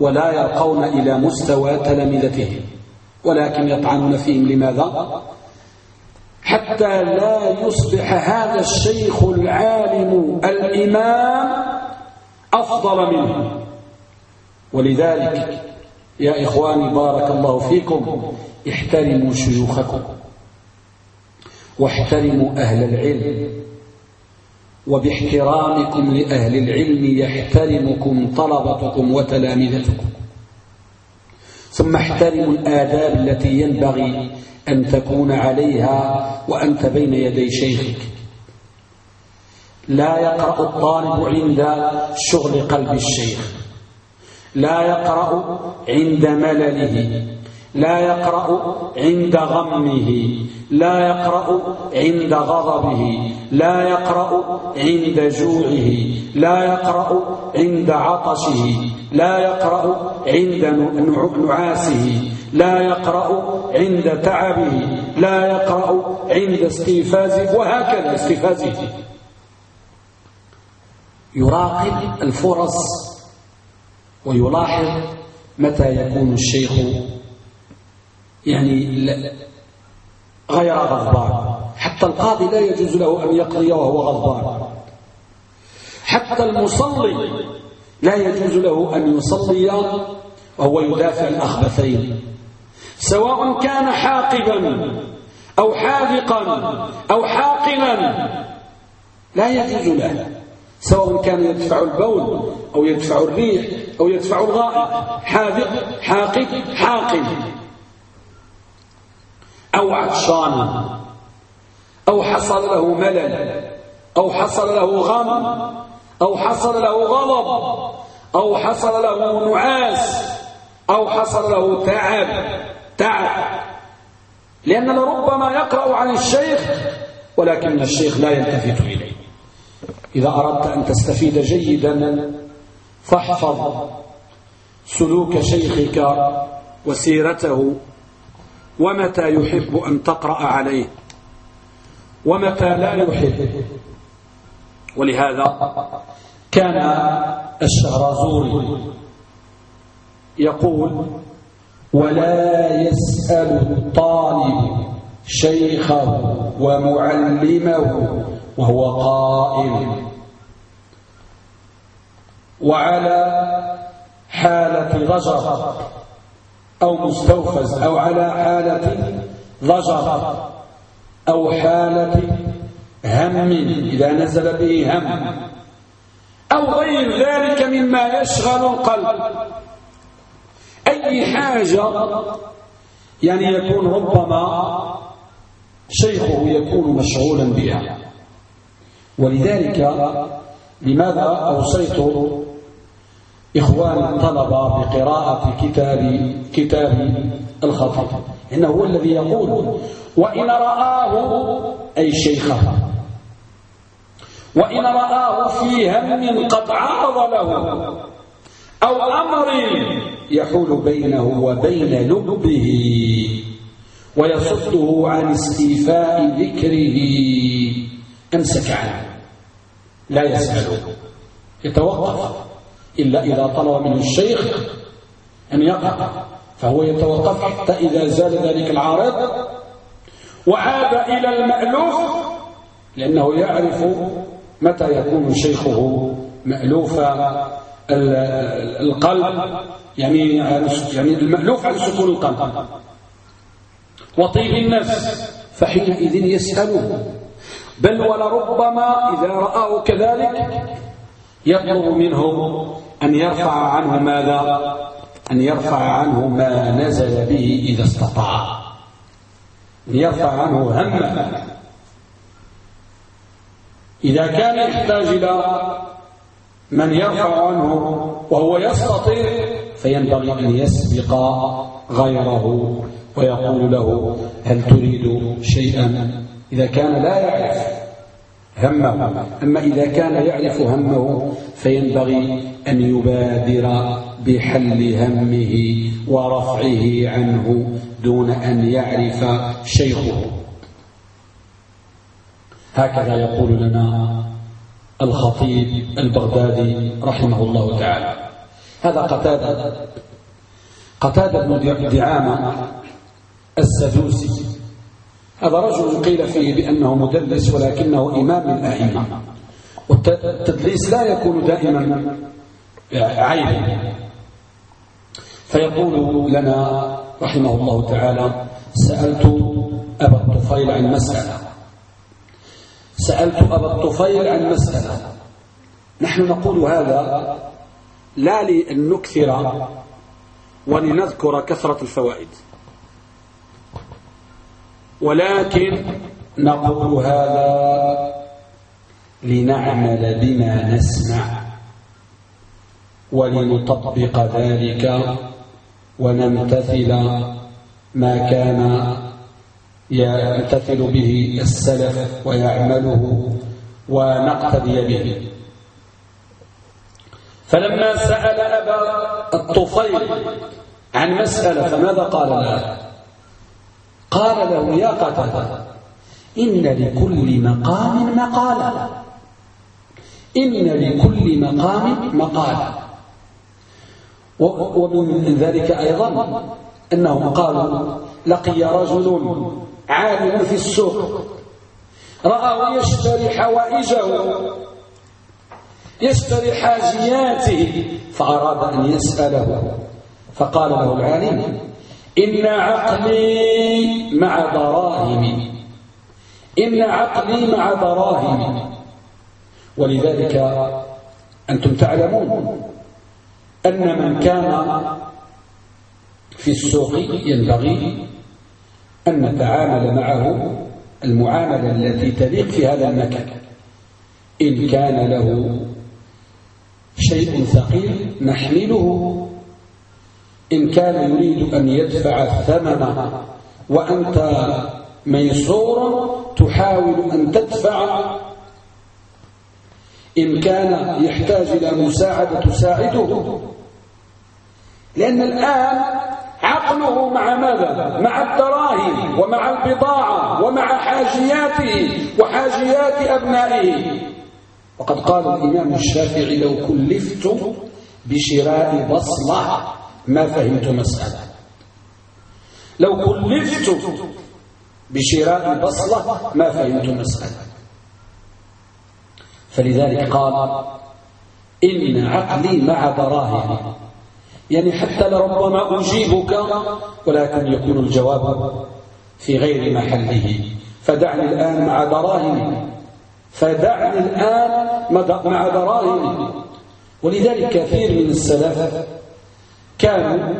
ولا يرقون إلى مستوى تلامذتهم ولكن يطعنون فيهم. لماذا؟ حتى لا يصبح هذا الشيخ العالم الإمام أفضل منه. ولذلك يا إخواني بارك الله فيكم احترموا شيوخكم واحترموا أهل العلم. وباحترامكم لأهل العلم يحترمكم طلبتكم وتلامذتكم. ثم احترموا الآداب التي ينبغي أن تكون عليها وأنت بين يدي شيخك. لا يقرأ الطالب عند شغل قلب الشيخ. لا يقرأ عند ملله. لا يقرأ عند غمه لا يقرأ عند غضبه لا يقرأ عند جوعه لا يقرأ عند عطشه لا يقرأ عند نعاسه لا يقرأ عند تعبه لا يقرأ عند استيفازه وهكذا استيفازه. يراقب الفرص ويلاحظ متى يكون الشيخ يعني غير غضبان. حتى القاضي لا يجوز له أن يقضي وهو غضبان. حتى المصلي لا يجوز له أن يصلي وهو يدافع الأخبثين سواء كان حاقبا أو حاذقا أو حاقنا لا يجوز له. سواء كان يدفع البول أو يدفع الريح أو يدفع الغائط حاذق حاقد حاقد أو عطشان أو حصل له ملل أو حصل له غم أو حصل له غضب أو حصل له نعاس أو حصل له تعب تعب. لأن لربما يقرأ عن الشيخ ولكن الشيخ لا يلتفت إليه. إذا أردت أن تستفيد جيدا فاحفظ سلوك شيخك وسيرته ومتى يحب أن تقرأ عليه؟ ومتى لا يحب؟ ولهذا كان الشهرازوري يقول ولا يسأل الطالب شيخه ومعلمه وهو قائم. وعلى حالة ضجر أو مستوفز أو على حالة ضجر أو حالة هم إذا نزل به هم. أو غير ذلك مما يشغل القلب. أي حاجة يعني يكون ربما شيخه يكون مشغولا بها. ولذلك لماذا أوصيت إخوان الطلبة بقراءة كتاب كتاب الخطيب إنه هو الذي يقول وإن رآه أي شيخه. وإن رآه في هم قد عرض له أو أمر يحول بينه وبين لبه ويصده عن استيفاء ذكره. أمسك عنه. لا يسأله يتوقف. إلا إذا طلب منه الشيخ أن يقع فهو يتوقف حتى إذا زال ذلك العارض وعاد إلى المألوف لأنه يعرف متى يكون شيخه مألوف القلب يعني يعني المألوف على سكون القلب. وطيب النفس فحينئذ يسأله بل ولربما إذا رآه كذلك يطلب منه أن يرفع عنه ماذا؟ أن يرفع عنه ما نزل به إذا استطاع. أن يرفع عنه همه إذا كان يحتاج إلى من يرفع عنه وهو يستطيع فينبغي أن يسبق غيره ويقول له هل تريد شيئا؟ إذا كان لا يعرف. همه. أما إذا كان يعرف همه فينبغي أن يبادر بحل همه ورفعه عنه دون أن يعرف شيخه. هكذا يقول لنا الخطيب البغدادي رحمه الله تعالى. هذا قتادة. قتادة بن دعامة السدوسي. هذا رجل قيل فيه بأنه مدلس ولكنه إمام الأئمة. والتدليس لا يكون دائما عيبا فيقول لنا رحمه الله تعالى سألت أبا الطفيل عن مسألة. سألت أبا الطفيل عن مسألة. نحن نقول هذا لا لأن نكثر ولنذكر كثرة الفوائد. ولكن نقول هذا لنعمل بما نسمع ولنطبق ذلك ونمتثل ما كان يمتثل به السلف ويعمله ونقتدي به. فلما سأل أبا الطفيل عن مسألة فماذا قال له؟ قال له يا قتادة إن لكل مقام مقالا. إن لكل مقام مقالا. ومن ذلك أيضا أنهم قالوا لقي رجل عالم في السوق رآه يشتري حوائجه يشتري حاجياته فأراد أن يسأله فقال له العالم إن عقلي مع دراهم إن عقلي مع دراهم ولذلك أنتم تعلمون أن من كان في السوق ينبغي أن نتعامل معه المعاملة التي تليق في هذا المكان. إن كان له شيء ثقيل نحمله إن كان يريد أن يدفع الثمن وأنت ميسور تحاول أن تدفع. إن كان يحتاج إلى مساعدة تساعده. لأن الآن عقله مع ماذا؟ مع الدراهم ومع البضاعة ومع حاجياته وحاجيات أبنائه. وقد قال الإمام الشافعي لو كلفت بشراء بصلة ما فهمت مسألة. لو كلفت بشراء بصلة ما فهمت مسألة. فلذلك قال إن عقلي مع دراهم يعني حتى لربما أجيبك ولكن يكون الجواب في غير محله. فدعني الآن مع دراهم فدعني الآن مع دراهم ولذلك كثير من السلف كانوا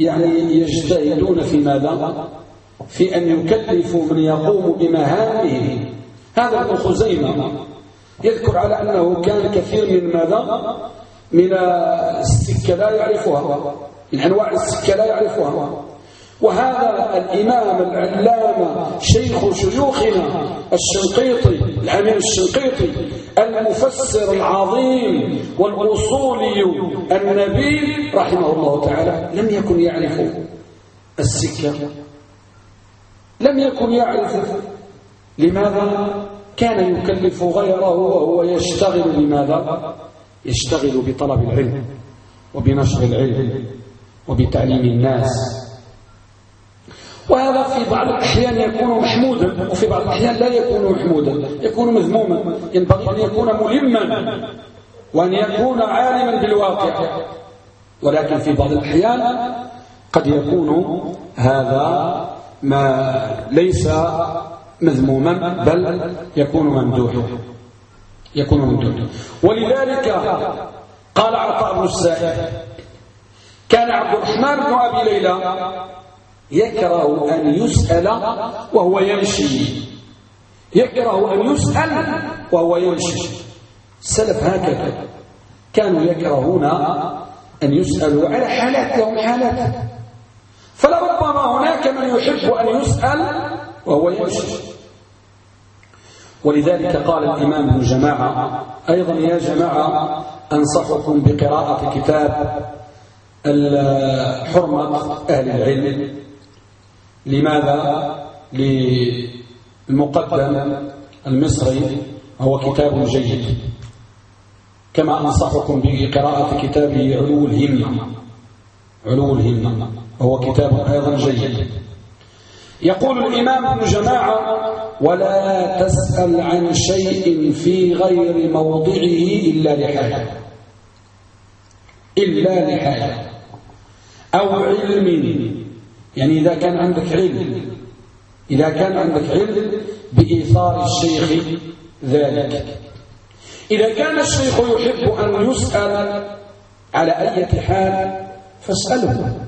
يعني يجتهدون في ماذا؟ في أن يكلفوا من يقوم بمهامه. هذا ابن خزيمة يذكر على أنه كان كثير من ماذا؟ من السكة لا يعرفها من أنواع السكة لا يعرفها. وهذا الإمام العلامة شيخ شيوخنا الشنقيطي الأمير الشنقيطي المفسر العظيم والأصولي النبي رحمه الله تعالى. لم يكن يعرف السكة. لم يكن يعرف. لماذا؟ كان يكلف غيره وهو يشتغل بماذا يشتغل بطلب العلم وبنشر العلم وبتعليم الناس. وهذا في بعض الأحيان يكون محمودا وفي بعض الأحيان لا يكون محمودا يكون مذموما ينبغي أن يكون ملما وأن يكون عالما بالواقع. ولكن في بعض الأحيان قد يكون هذا ما ليس مذموما بل يكون ممدوحا يكون ممدوحا ولذلك قال عطاء بن السائب كان عبد الرحمن بن أبي ليلى يكره أن يسأل وهو يمشي. يكره أن يسأل وهو يمشي. السلف هكذا كانوا يكرهون أن يسألوا على حالات لهم حالات. فلربما هناك من يحب أن يسأل وهو يمشي. ولذلك قال الإمام ابن جماعة أيضا يا جماعة أنصحكم بقراءة كتاب حرمة أهل العلم. لماذا؟ للمقدم المصري هو كتاب جيد. كما أنصحكم بقراءة كتابه علو الهمة. علو الهمة وهو كتاب أيضا جيد. يقول الإمام ابن جماعة ولا تسأل عن شيء في غير موضعه إلا لحاجة. إلا لحاجة. أو علم يعني إذا كان عندك علم إذا كان عندك علم بإيثار الشيخ ذلك. إذا كان الشيخ يحب أن يسأل على أي حال فاسأله.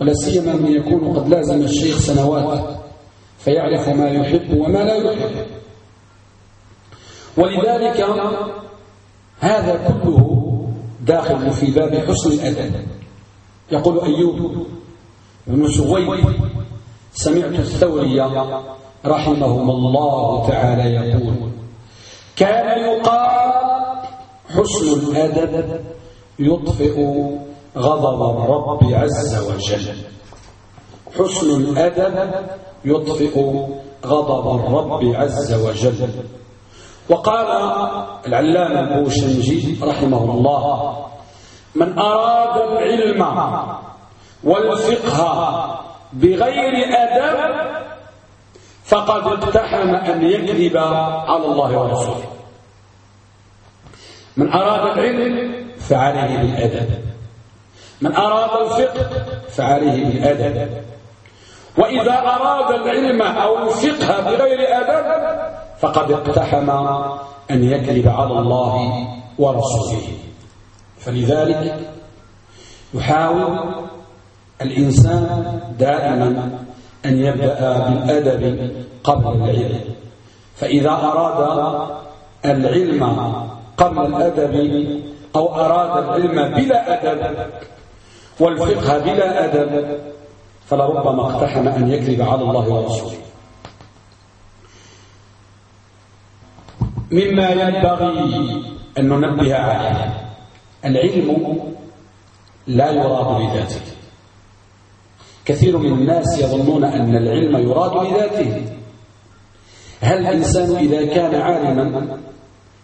ولا سيما من يكون قد لازم الشيخ سنوات فيعرف ما يحب وما لا يحب. ولذلك هذا كله داخل في باب حسن الأدب. يقول أيوب بن سويد سمعت الثوري رحمهم الله تعالى يقول كان يقال حسن الأدب يطفئ غضب الرب عز وجل. حسن الأدب يطفئ غضب الرب عز وجل. وقال العلامة البوشنجي رحمه الله من أراد العلم والفقه بغير أدب فقد اقتحم أن يكذب على الله ورسوله. من أراد العلم فعليه بالأدب. من أراد الفقه فعليه بالأدب. وإذا أراد العلم أو الفقه بغير أدب فقد اقتحم أن يكذب على الله ورسوله. فلذلك يحاول الإنسان دائما أن يبدأ بالأدب قبل العلم. فإذا أراد العلم قبل الأدب أو أراد العلم بلا أدب والفقه بلا أدب فلربما اقتحم أن يكذب على الله ورسوله. مما ينبغي أن ننبه عليه العلم لا يراد بذاته. كثير من الناس يظنون أن العلم يراد بذاته. هل الإنسان إذا كان عالما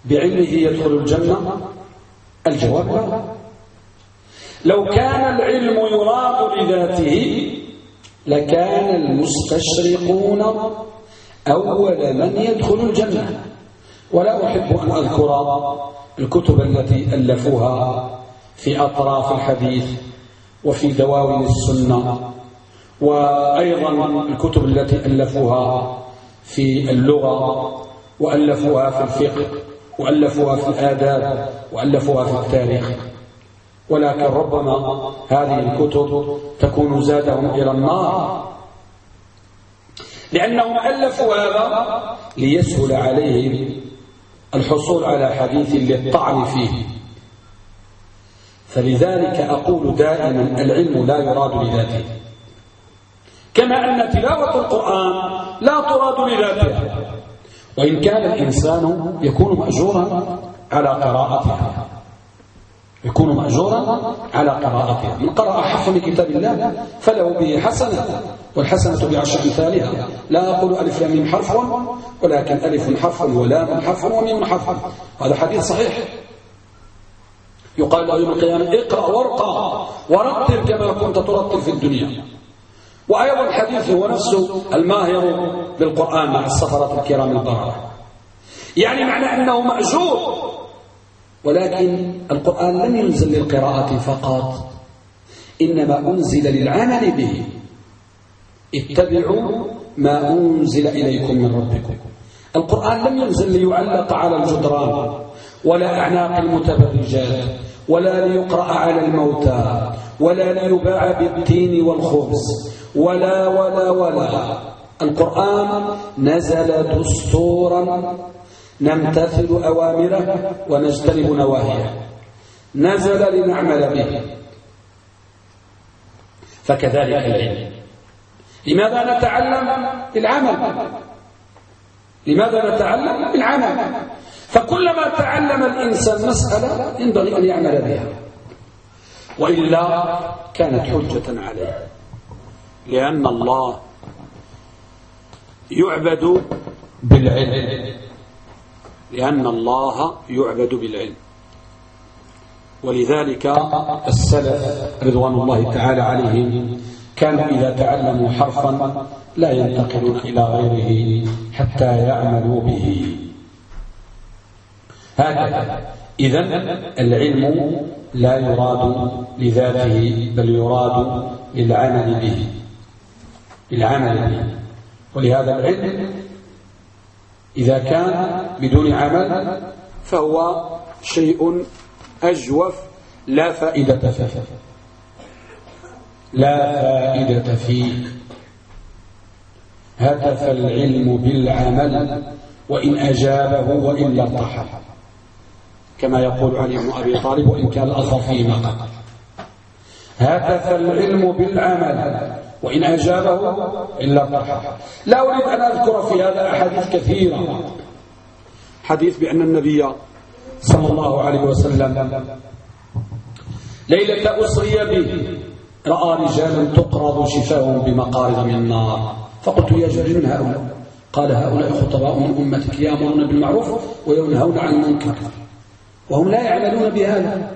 بعلمه يدخل الجنة؟ الجواب لا. لو كان العلم يراد بذاته لكان المستشرقون أول من يدخل الجنة. ولا أحب أن أذكر الكتب التي ألفوها في أطراف الحديث وفي دواوين السنة. وأيضا الكتب التي ألفوها في اللغة وألفوها في الفقه وألفوها في الآداب وألفوها في التاريخ. ولكن ربما هذه الكتب تكون زادهم إلى النار. لأنهم ألفوا هذا ليسهل عليهم الحصول على حديث للطعن فيه. فلذلك أقول دائما العلم لا يراد لذاته كما أن تلاوة القرآن لا تراد لذاتها. وإن كان الإنسان يكون مأجورا على قراءتها. يكون مأجورا على قراءتها. من قرأ حرف من كتاب الله فله به حسنة والحسنة بعشر أمثالها. لا أقول ألف لام حرف ولكن ألف حرف ولام حرف وميم حرف. هذا حديث صحيح. يقال له يوم القيامة اقرأ وارقى ورتل كما كنت ترتل في الدنيا. وأيضا الحديث هو نفسه الماهر بالقرآن مع السفرة الكرام البررة يعني معنى أنه مأجور. ولكن القرآن لم ينزل للقراءة فقط إنما أنزل للعمل به. اتبعوا ما أنزل إليكم من ربكم. القرآن لم ينزل ليعلق على الجدران ولا أعناق المتبرجات. ولا ليقرأ على الموتى ولا ليباع بالتين والخبز ولا ولا ولا. القرآن نزل دستورا نمتثل أوامره ونجتنب نواهيه. نزل لنعمل به. فكذلك العلم. لماذا نتعلم العمل لماذا نتعلم العمل فكلما تعلم الإنسان مسألة ينبغي أن يعمل بها. وإلا كانت حجة عليه. لأن الله يعبد بالعلم. لأن الله يعبد بالعلم. ولذلك السلف رضوان الله تعالى عليهم كانوا إذا تعلموا حرفا لا ينتقلون إلى غيره حتى يعملوا به. هكذا. إذا العلم لا يراد لذاته بل يراد للعمل به للعمل به. ولهذا العلم إذا كان بدون عمل فهو شيء أجوف لا فائدة فيه. لا فائدة فيه. هتف العلم بالعمل وإن أجابه وإلا ارتحل كما يقول علي بن أبي طالب وإن كان الأثر فيه مقال هتف العلم بالعمل وإن أجابه إلا ارتحل لا أريد أن أذكر في هذا أحاديث كثيرة. حديث بأن النبي صلى الله عليه وسلم ليلة أسري به رأى رجالا تقرض شفاهم بمقارض من النار. فقلت يا جبريل من هؤلاء؟ قال هؤلاء خطباء من أمتك يأمرون بالمعروف وينهون عن المنكر. وهم لا يعملون بهذا.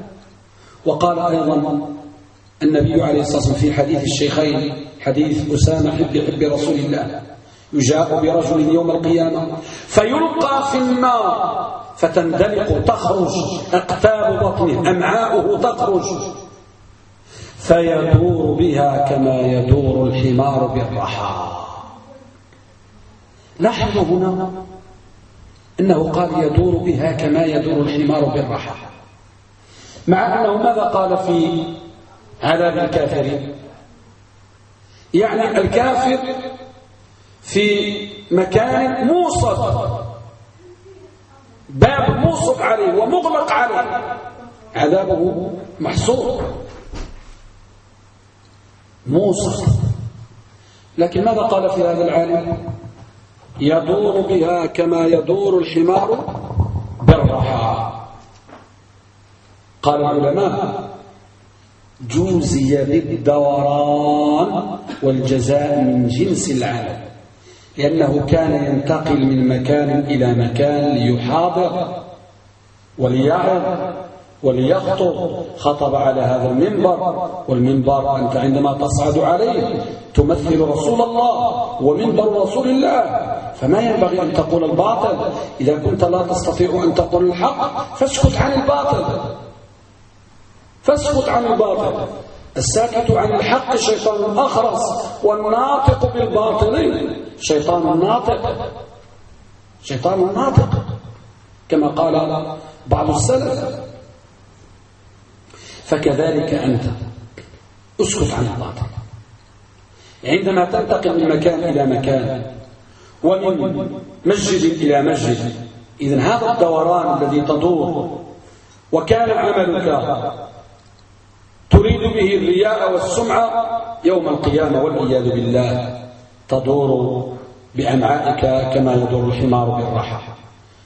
وقال أيضا النبي عليه الصلاة والسلام في حديث الشيخين حديث أسامة حب حب رسول الله يجاء برجل يوم القيامة فيلقى في النار فتندلق تخرج أقتاب بطنه أمعاؤه تخرج فيدور بها كما يدور الحمار بالرحى. لاحظوا هنا إنه قال يدور بها كما يدور الحمار بالرحى. مع أنه ماذا قال في عذاب الكافرين يعني الكافر في مكان موصف. باب موصف عليه ومغلق عليه. عذابه محصور. موصف. لكن ماذا قال في هذا العالم؟ يدور بها كما يدور الحمار بالرحى قال العلماء جوزي بالدوران والجزاء من جنس العالم لأنه كان ينتقل من مكان إلى مكان ليحاضر وليعرض وليخطب. خطب على هذا المنبر والمنبر أنت عندما تصعد عليه تمثل رسول الله ومنبر رسول الله. فما ينبغي أن تقول الباطل. إذا كنت لا تستطيع أن تقول الحق فاسكت عن الباطل. فاسكت عن الباطل. الساكت عن الحق شيطان أخرس والناطق بالباطل. شيطان ناطق. شيطان ناطق. كما قال بعض السلف. فكذلك أنت. اسكت عن الباطل. عندما تنتقل من مكان إلى مكان ومن مسجد إلى مسجد. إذن هذا الدوران الذي تدور وكان عملك تريد به الرياء والسمعة يوم القيامة والعياذ بالله. تدور بأمعائك كما يدور الحمار بالرحى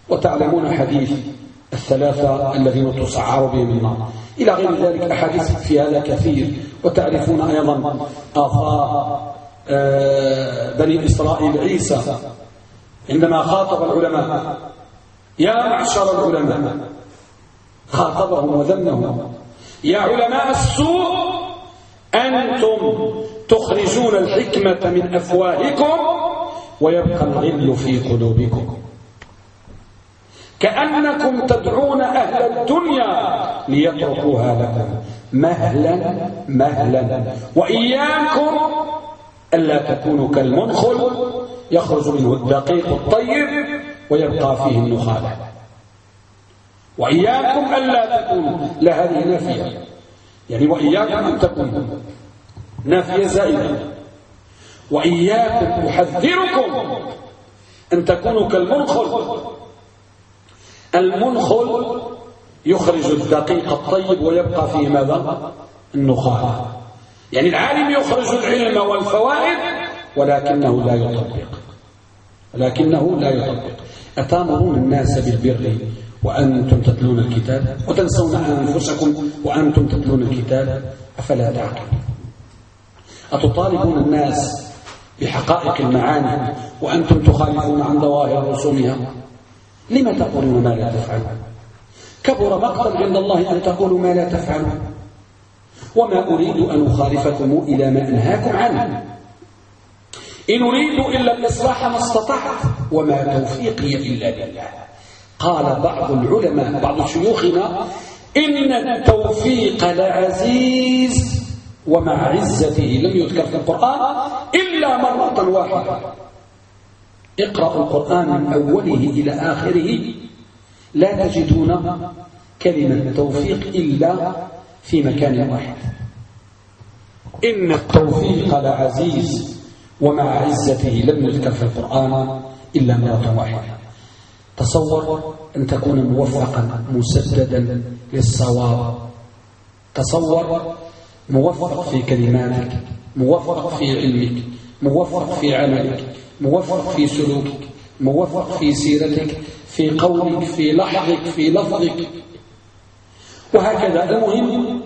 وتعلمون حديث الثلاثة الذين تسعر بهم النار إلى غير ذلك أحاديث في هذا كثير. وتعرفون أيضا آثار بني إسرائيل عيسى عندما خاطب العلماء. يا معشر العلماء خاطبهم وذمهم. يا علماء السوء أنتم تخرجون الحكمة من أفواهكم ويبقى الغل في قلوبكم. كأنكم تدعون أهل الدنيا ليتركوها لكم مهلا مهلا. وإياكم ألا تكونوا كالمنخل يخرج منه الدقيق الطيب ويبقى فيه النخالة. وإياكم ألا تكونوا لا هذه نافية. يعني وإياكم أن تكونوا. نافية زائدة. وإياكم أحذركم أن تكونوا كالمنخل. المنخل يخرج الدقيق الطيب ويبقى فيه ماذا؟ النخاع يعني العالم يخرج العلم والفوائد ولكنه لا يطبق. ولكنه لا يطبق. أتامرون الناس بالبر وأنتم تتلون الكتاب وتنسون أنفسكم وأنتم تتلون الكتاب أفلا تعقلون؟ أتطالبون الناس بحقائق المعاني وأنتم تخالفون عن ظواهر رسومها؟ لما تقولون ما لا تفعلون؟ كبر مقتا عند الله أن تقولوا ما لا تفعلون. وما أريد أن أخالفكم إلى ما أنهاكم عنه. إن أريد إلا الإصلاح ما استطعت وما توفيقي إلا بالله. قال بعض العلماء بعض شيوخنا إن التوفيق لعزيز ومع عزته. لم يذكر في القرآن إلا مرة واحدة. اقرأوا القرآن من أوله إلى آخره. لا تجدون كلمة توفيق إلا في مكان واحد. إن التوفيق لعزيز ومع عزته لم يذكر في القرآن إلا مرة واحدة. تصور أن تكون موفقا مسددا للصواب. تصور موفق في كلماتك موفق في علمك موفق في عملك موفق في سلوكك موفق في سيرتك في قولك في لحظك في لفظك. وهكذا. المهم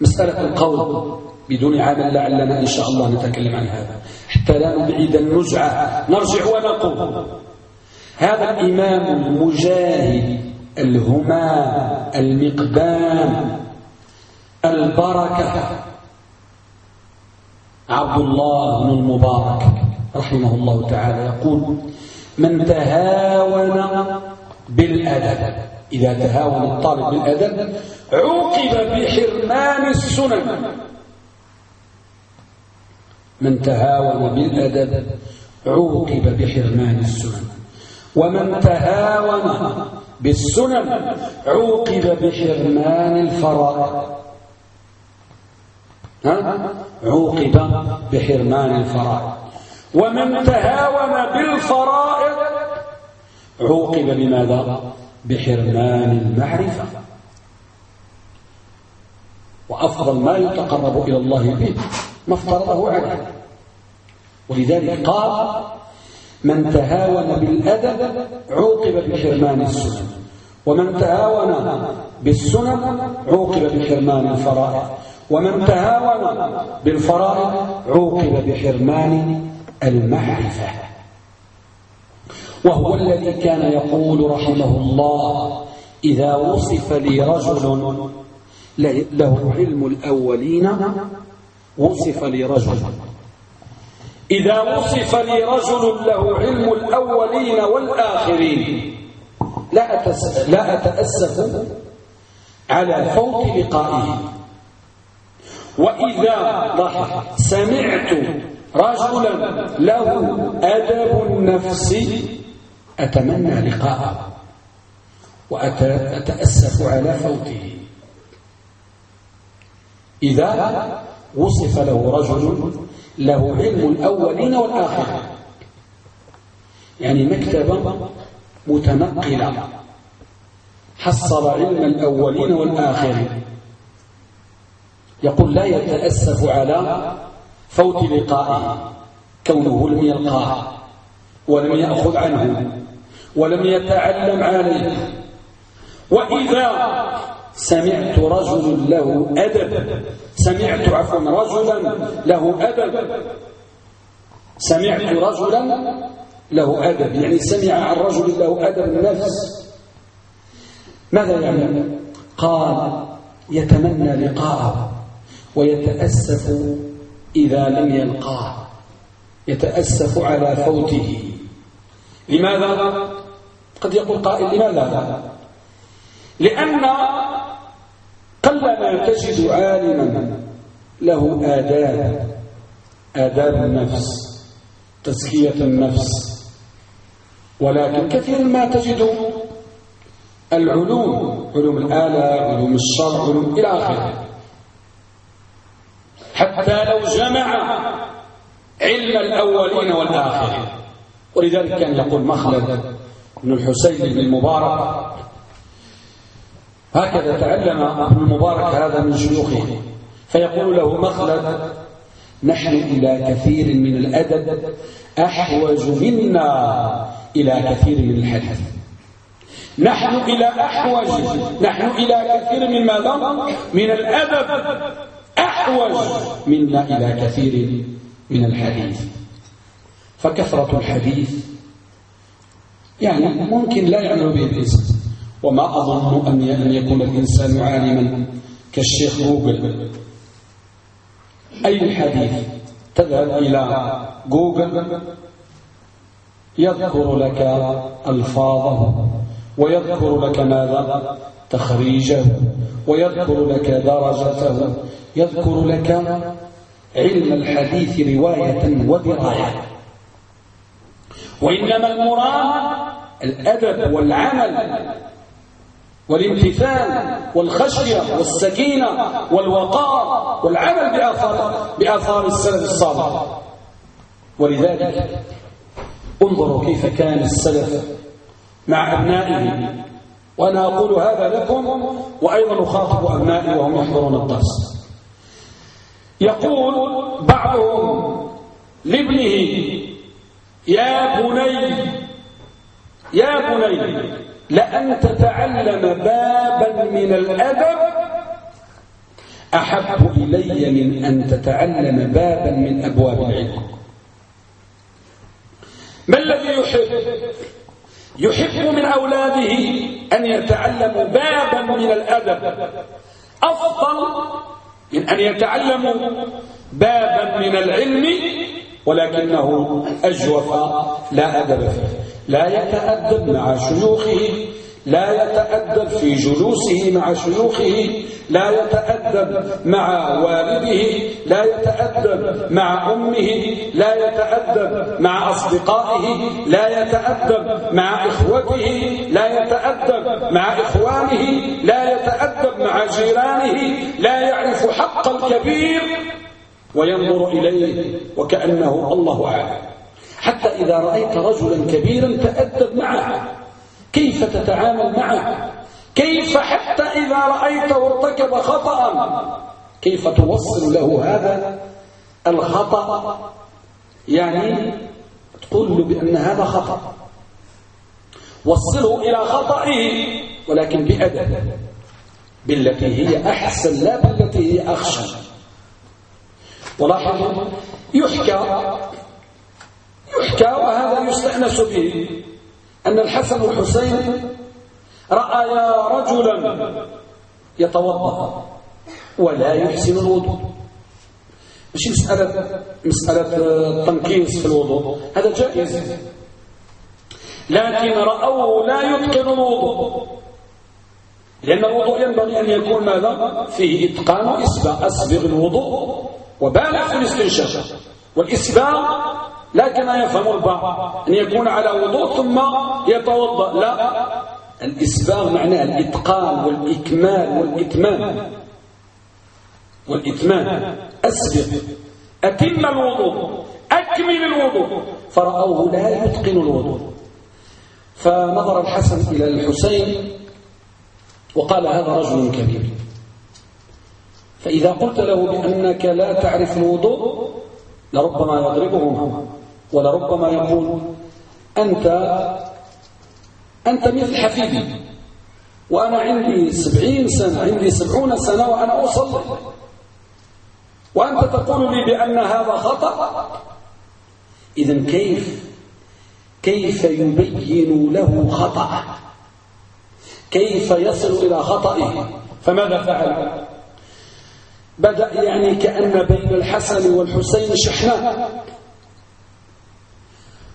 مسألة القول بدون عمل لعلنا إن شاء الله نتكلم عن هذا. حتى لا نبعد النزعة. نرجع ونقول هذا الإمام المجاهد الهمام المقدام البركة عبد الله بن المبارك رحمه الله تعالى يقول من تهاون بالأدب إذا تهاون الطالب بالأدب عوقب بحرمان السنن. من تهاون بالأدب عوقب بحرمان السنن. ومن تهاون بالسنن عوقب بحرمان الفرائض؟ عوقب بحرمان الفرائض. ومن تهاون بالفرائض عوقب بماذا؟ بحرمان المعرفة. وأفضل ما يتقرب إلى الله به ما افترضه عليه. ولذلك قال من تهاون بالأدب عوقب بحرمان السنن ومن تهاون بالسنن عوقب بحرمان الفرائض ومن تهاون بالفرائض عوقب بحرمان المعرفة. وهو الذي كان يقول رحمه الله إذا وصف لي رجل له علم الأولين وصف لي رجل. إذا وصف لي رجل له علم الأولين والآخرين. لا, لا أتأسف على فوت لقائه. وإذا سمعت رجلا له أدب النفس أتمنى لقاءه وأتأسف على فوته. إذا وصف له رجل له علم الأولين والآخرين. يعني مكتبة متنقلة حصل علم الأولين والآخرين. يقول لا يتأسف على فوت لقائه. كونه لم يلقاه ولم يأخذ عنه. ولم يتعلم عليه وإذا سمعت رجل له أدب سمعت عفوا رجلا له أدب. سمعت رجلا له أدب يعني سمع عن رجل له أدب النفس. ماذا يعني؟ قال يتمنى لقاءه ويتأسف إذا لم يلقاه. يتأسف على فوته. لماذا؟ قد يقول قائل لماذا؟ لأن قلما تجد عالما له آداب آداب النفس تزكية النفس. ولكن كثير ما تجد العلوم علوم الآلة علوم الشرع علوم إلى آخره. حتى لو جمع علم الأولين والآخرين. ولذلك كان يقول مخلد. بن الحسين بن المبارك. هكذا تعلم ابن المبارك هذا من شيوخه فيقول له مخلد نحن إلى كثير من الأدب أحوج منا إلى كثير من الحديث. نحن إلى أحوج نحن إلى كثير من ماذا؟ من الأدب أحوج منا إلى كثير من الحديث. فكثرة الحديث يعني ممكن لا يعمل به الإنسان. وما أظن أن يكون الإنسان عالما كالشيخ جوجل. أي الحديث تذهب إلى جوجل يذكر لك ألفاظه ويذكر لك ماذا؟ تخريجه ويذكر لك درجته يذكر لك علم الحديث رواية ودراية. وإنما المراد الأدب والعمل والامتثال والخشية والسكينة والوقار والعمل بآثار, بآثار السلف الصالح. ولذلك انظروا كيف كان السلف مع أبنائه. وأنا أقول هذا لكم وأيضا أخاطب أبنائي وهم يحضرون الدرس. يقول بعضهم لابنه يا بني يا بني لأن تتعلم بابا من الأدب أحب إلي من أن تتعلم بابا من أبواب العلم. ما الذي يحب؟ يحب من أولاده أن يتعلموا بابا من الأدب. أفضل من أن يتعلموا بابا من العلم ولكنه أجوف لا أدب فيه. لا يتأدب مع شيوخه لا يتأدب في جلوسه مع شيوخه لا يتأدب مع والده لا يتأدب مع أمه لا يتأدب مع أصدقائه لا يتأدب مع إخوته لا يتأدب مع إخوانه لا يتأدب مع جيرانه لا يعرف حق الكبير. وينظر إليه وكأنه الله أعلم. حتى إذا رأيت رجلا كبيرا تأدب معه. كيف تتعامل معه؟ كيف حتى إذا رأيته ارتكب خطأ؟ كيف توصل له هذا الخطأ؟ يعني تقول له بأن هذا خطأ. وصله إلى خطئه ولكن بأدب. بالتي هي أحسن لا بالتي هي أخشى. ولاحظوا يحكى يحكى وهذا يستأنس به أن الحسن والحسين رأيا رجلا يتوضأ ولا يحسن الوضوء. مش مسألة مسألة تنقيص في الوضوء. هذا جائز. لكن رأوه لا يتقن الوضوء. لأن الوضوء ينبغي أن يكون ماذا؟ فيه إتقان وإسباغ أسبغ الوضوء. وبالغ في الاستنشاق والإسباغ لا كما يفهم البعض. أن يكون على وضوء ثم يتوضأ. لا. الإسباغ معناه الإتقان والإكمال والإتمام. والإتمام. أسبغ أتم الوضوء. أكمل الوضوء. فرأوه لا يتقن الوضوء. فنظر الحسن إلى الحسين وقال هذا رجل كبير. فإذا قلت له بأنك لا تعرف الوضوء لربما يضربهم ولربما يقول أنت أنت مثل حفيدي وأنا عندي سبعين سنة عندي سبعون سنة وأنا أصلي. وأنت تقول لي بأن هذا خطأ؟ إذا كيف كيف يبين له خطأ؟ كيف يصل إلى خطئه فماذا فعل؟ بدأ يعني كأن بين الحسن والحسين شحناء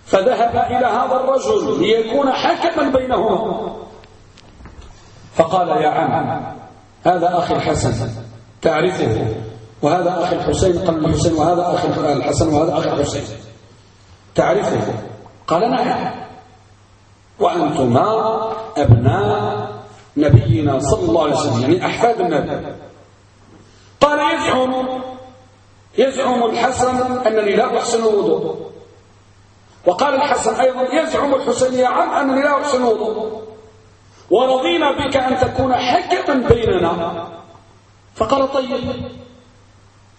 فذهب إلى هذا الرجل ليكون حكما بينهما. فقال يا عم هذا أخي الحسن تعرفه وهذا أخي الحسين قال الحسين وهذا أخي الحسن وهذا أخي الحسين. تعرفه؟ قال نعم. وأنتما أبناء نبينا صلى الله عليه وسلم يعني أحفاد النبي. يزعم يزعم الحسن أنني لا أحسن الوضوء وقال الحسن أيضا يزعم الحسين يا عم أنني لا أحسن الوضوء ورضينا بك أن تكون حكما بيننا. فقال طيب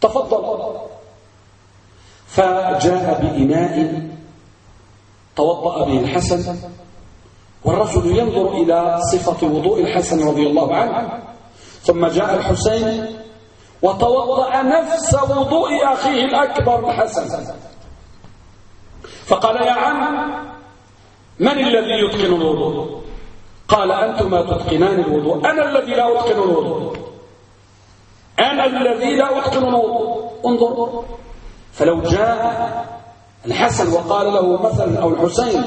تفضل. فجاء بإناء توضأ به الحسن والرجل ينظر إلى صفة وضوء الحسن رضي الله عنه. ثم جاء الحسين وتوضأ نفس وضوء أخيه الأكبر الحسن. فقال يا عم من الذي يتقن الوضوء؟ قال أنتما تتقنان الوضوء. أنا الذي لا أتقن الوضوء. أنا الذي لا أتقن الوضوء. انظر. فلو جاء الحسن وقال له مثلا أو الحسين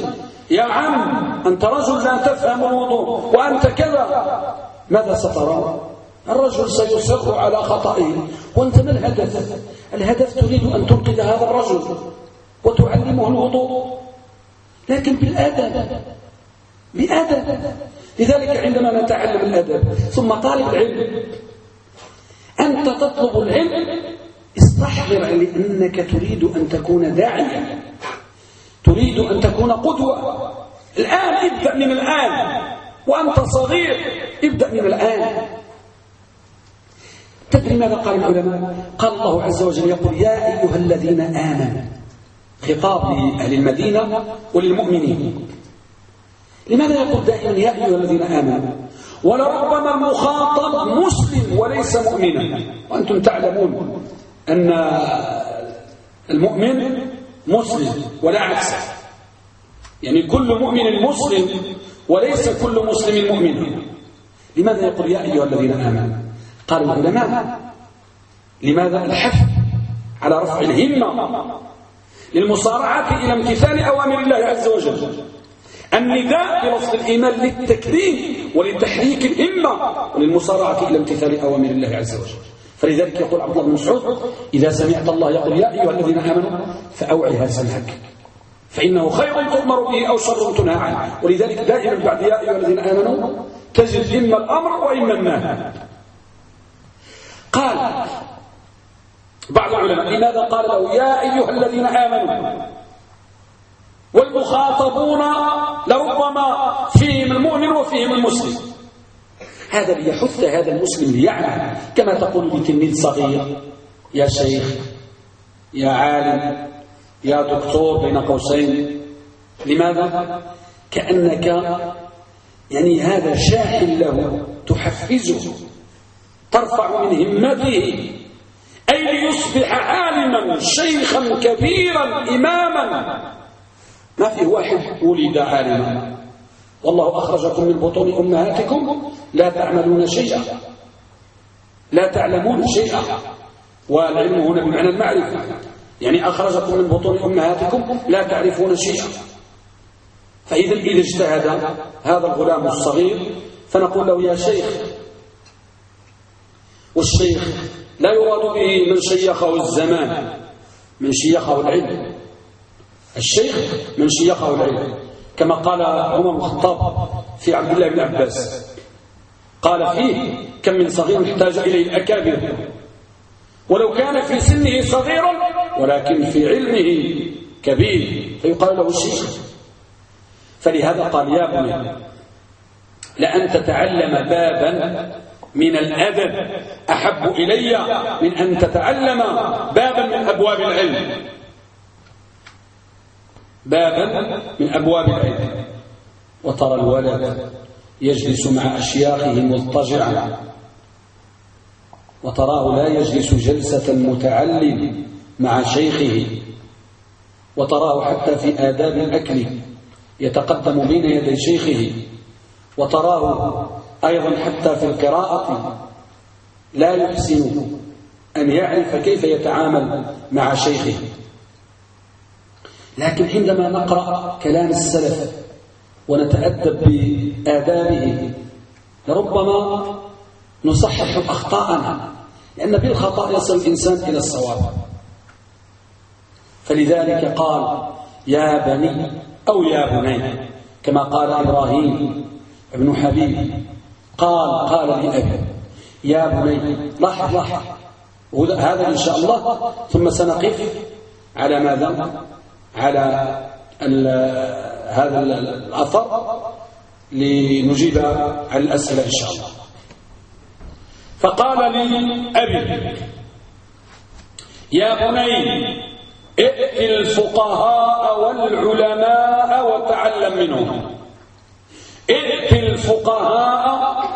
يا عم أنت رجل لا تفهم الوضوء وأنت كذا ماذا سترى؟ الرجل سيصر على خطئه وأنت ما الهدف؟ الهدف تريد أن تنقذ هذا الرجل وتعلمه الوضوء. لكن بالأدب بأدب. لذلك عندما نتعلم الأدب ثم طالب العلم أنت تطلب العلم استحضر لأنك تريد أن تكون داعيا. تريد أن تكون قدوة. الآن ابدأ من الآن. وأنت صغير ابدأ من الآن. تدري ماذا قال العلماء؟ قال الله عز وجل يقول يا أيها الذين آمنوا خطاب لأهل المدينة وللمؤمنين. لماذا يقول دائما يا أيها الذين آمنوا؟ ولربما المخاطب مسلم وليس مؤمنا. وأنتم تعلمون أن المؤمن مسلم ولا عكس يعني كل مؤمن مسلم وليس كل مسلم مؤمن. لماذا يقول يا أيها الذين آمنوا؟ قال العلماء لماذا الحث على رفع الهمة للمصارعة إلى امتثال أوامر الله عز وجل؟ النداء بلفظ الإيمان للتكريم ولتحريك الهمة وللمسارعة إلى امتثال أوامر الله عز وجل. فلذلك يقول عبد الله بن مسعود إذا سمعت الله يقول يا أيها الذين آمنوا فأوعها سمعك فإنه خير تؤمر به أو شر تنهى عنه. ولذلك دائما بعد يا أيها الذين آمنوا تجد إما الأمر وإما النهي. قال بعض العلماء لماذا قال له يا أيها الذين آمنوا والمخاطبون لربما فيهم المؤمن وفيهم المسلم. هذا ليحث هذا المسلم ليعمل. كما تقول لتلميذ صغير يا شيخ يا عالم يا دكتور بين قوسين. لماذا؟ كأنك يعني هذا شاحن له تحفزه. ترفع من همته أي ليصبح عالما شيخا كبيرا إماما. ما في واحد ولد عالما. والله أخرجكم من بطون أمهاتكم لا تعملون شيئا. لا تعلمون شيئا. والعلم هنا بمعنى المعرفة. يعني أخرجكم من بطون أمهاتكم لا تعرفون شيئا. فإذا إذا اجتهد هذا الغلام الصغير فنقول له يا شيخ والشيخ لا يراد به من شيخه الزمان من شيخه العلم. الشيخ من شيخه العلم. كما قال عمر بن الخطاب في عبد الله بن عباس قال فيه كم من صغير احتاج إليه الأكابر. ولو كان في سنه صغيرا ولكن في علمه كبير. فيقال له الشيخ. فلهذا قال يا بني لأن تتعلم بابا من الأدب أحب إلي من أن تتعلم بابا من أبواب العلم. بابا من أبواب العلم. وترى الولد يجلس مع أشياخه مضطجعا. وتراه لا يجلس جلسة متعلم مع شيخه. وتراه حتى في آداب الأكل يتقدم بين يدي شيخه. وتراه أيضا حتى في القراءة لا يحسن أن يعرف كيف يتعامل مع شيخه. لكن عندما نقرأ كلام السلف ونتأدب بآدابه لربما نصحح أخطاءنا لأن بالخطأ يصل الإنسان إلى الصواب. فلذلك قال يا بني أو يا بني كما قال إبراهيم ابن حبيب. قال قال لأبي يا بني لاحظ لاحظ هذا إن شاء الله. ثم سنقف على ماذا على هذا الأثر لنجيب على الأسئلة إن شاء الله. فقال لي أبي يا بني ائت الفقهاء والعلماء وتعلم منهم. ائت الفقهاء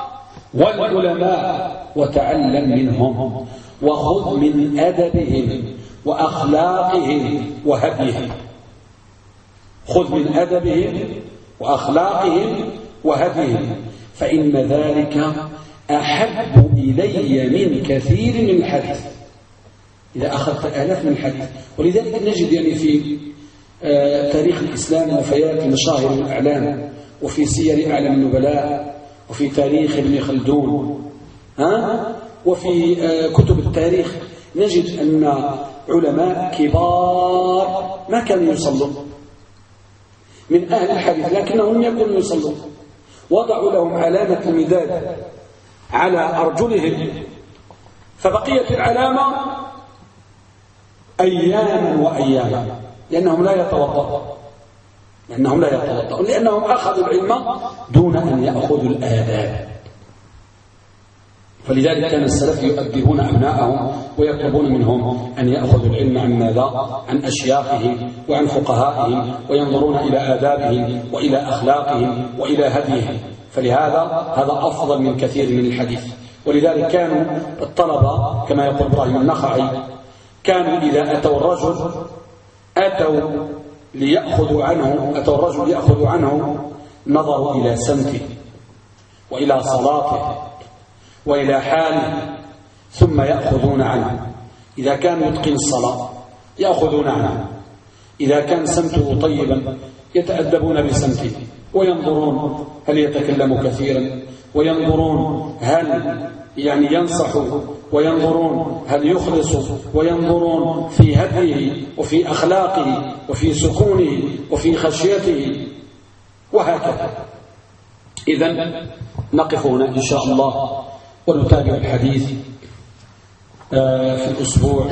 والعلماء وتعلم منهم وخذ من أدبهم وأخلاقهم وهديهم. خذ من أدبهم وأخلاقهم وهديهم. فإن ذلك أحب إلي من كثير من الحديث إذا أخذت آلاف من الحديث ولذلك نجد يعني في آه، تاريخ الإسلام وفيات المشاهر والأعلام وفي سير أعلم النبلاء وفي تاريخ ابن خلدون ها؟ وفي آه، كتب التاريخ. نجد أن علماء كبار ما كانوا يصلون. من أهل الحديث لكنهم يكونوا يصلون. وضعوا لهم علامة المداد على أرجلهم. فبقيت العلامة أياما وأياما لأنهم لا يتوضأون. لأنهم لا يتوضأون لأنهم أخذوا العلم دون أن يأخذوا الآداب. فلذلك كان السلف يؤدبون أبناءهم ويطلبون منهم أن يأخذوا العلم عن ماذا؟ عن أشياخهم وعن فقهائهم وينظرون إلى آدابهم وإلى أخلاقهم وإلى هديهم. فلهذا هذا أفضل من كثير من الحديث. ولذلك كانوا الطلبة كما يقول إبراهيم النخعي كانوا إذا أتوا الرجل أتوا ليأخذوا عنه أتوا الرجل يأخذ عنه نظروا إلى سمته وإلى صلاته وإلى حاله ثم يأخذون عنه. إذا كان يتقن الصلاة يأخذون عنه. إذا كان سمته طيبا يتأدبون بسمته وينظرون هل يتكلم كثيرا وينظرون هل يعني ينصح وينظرون هل يخلص وينظرون في هديه وفي أخلاقه وفي سكونه وفي خشيته وهكذا. إذا نقف هنا إن شاء الله ونتابع الحديث آه، في الأسبوع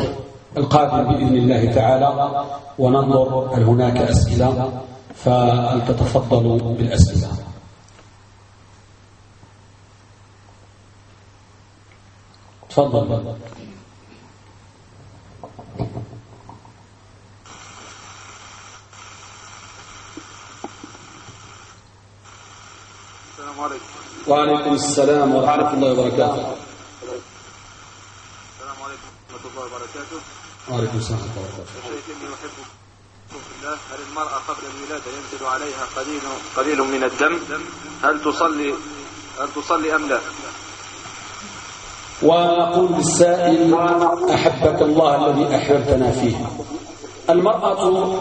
القادم بإذن الله تعالى وننظر هل هناك أسئلة فلتتفضلوا بالأسئلة. تفضل. السلام عليكم. وعليكم السلام ورحمة الله وبركاته. السلام عليكم ورحمة الله وبركاته. وعليكم السلام ورحمة الله وبركاته. شيخ إني أحبكم في الله. هل المرأة قبل الولادة ينزل عليها قليل قليل من الدم؟ هل تصلي هل تصلي أم لا؟ ونقول للسائل أحبك الله الذي أحببتنا فيه. المرأة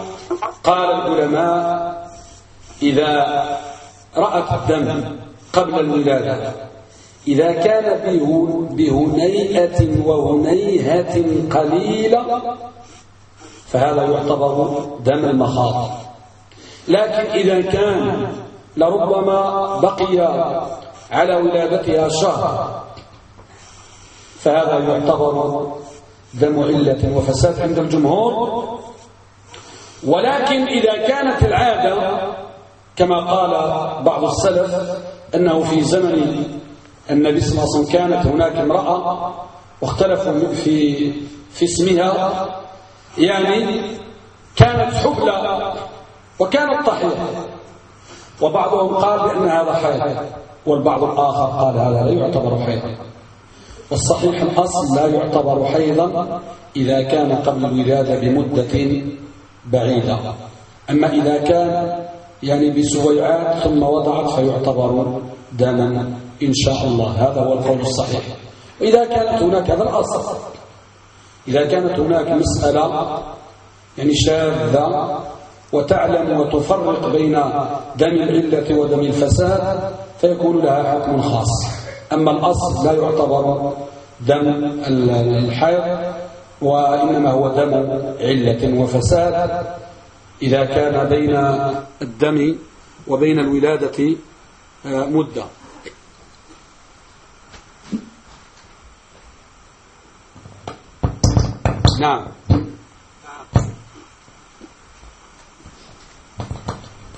قال العلماء إذا رأت الدم قبل الولادة إذا كان بهنيئة وهنيهة قليلة فهذا يعتبر دم المخاض. لكن إذا كان لربما بقي على ولادتها شهر فهذا يعتبر دم علة وفساد عند الجمهور. ولكن إذا كانت العادة كما قال بعض السلف أنه في زمن النبي صلى الله عليه وسلم كانت هناك امرأة واختلفوا في في اسمها يعني كانت حبلى وكانت طحية وبعضهم قال بأن هذا حيض والبعض الآخر قال هذا لا يعتبر حيض والصحيح الأصل لا يعتبر حيضا إذا كان قبل الولادة بمدة بعيدة. أما إذا كان يعني بسويعات ثم وضعت فيعتبر دما إن شاء الله. هذا هو القول الصحيح. وإذا كانت هناك هذا الأصل. إذا كانت هناك مسألة يعني شاذة وتعلم وتفرق بين دم العلة ودم الفساد فيكون لها حكم خاص. أما الأصل لا يعتبر دم الحيض وإنما هو دم علة وفساد. إذا كان بين الدم وبين الولادة آه، مدة. نعم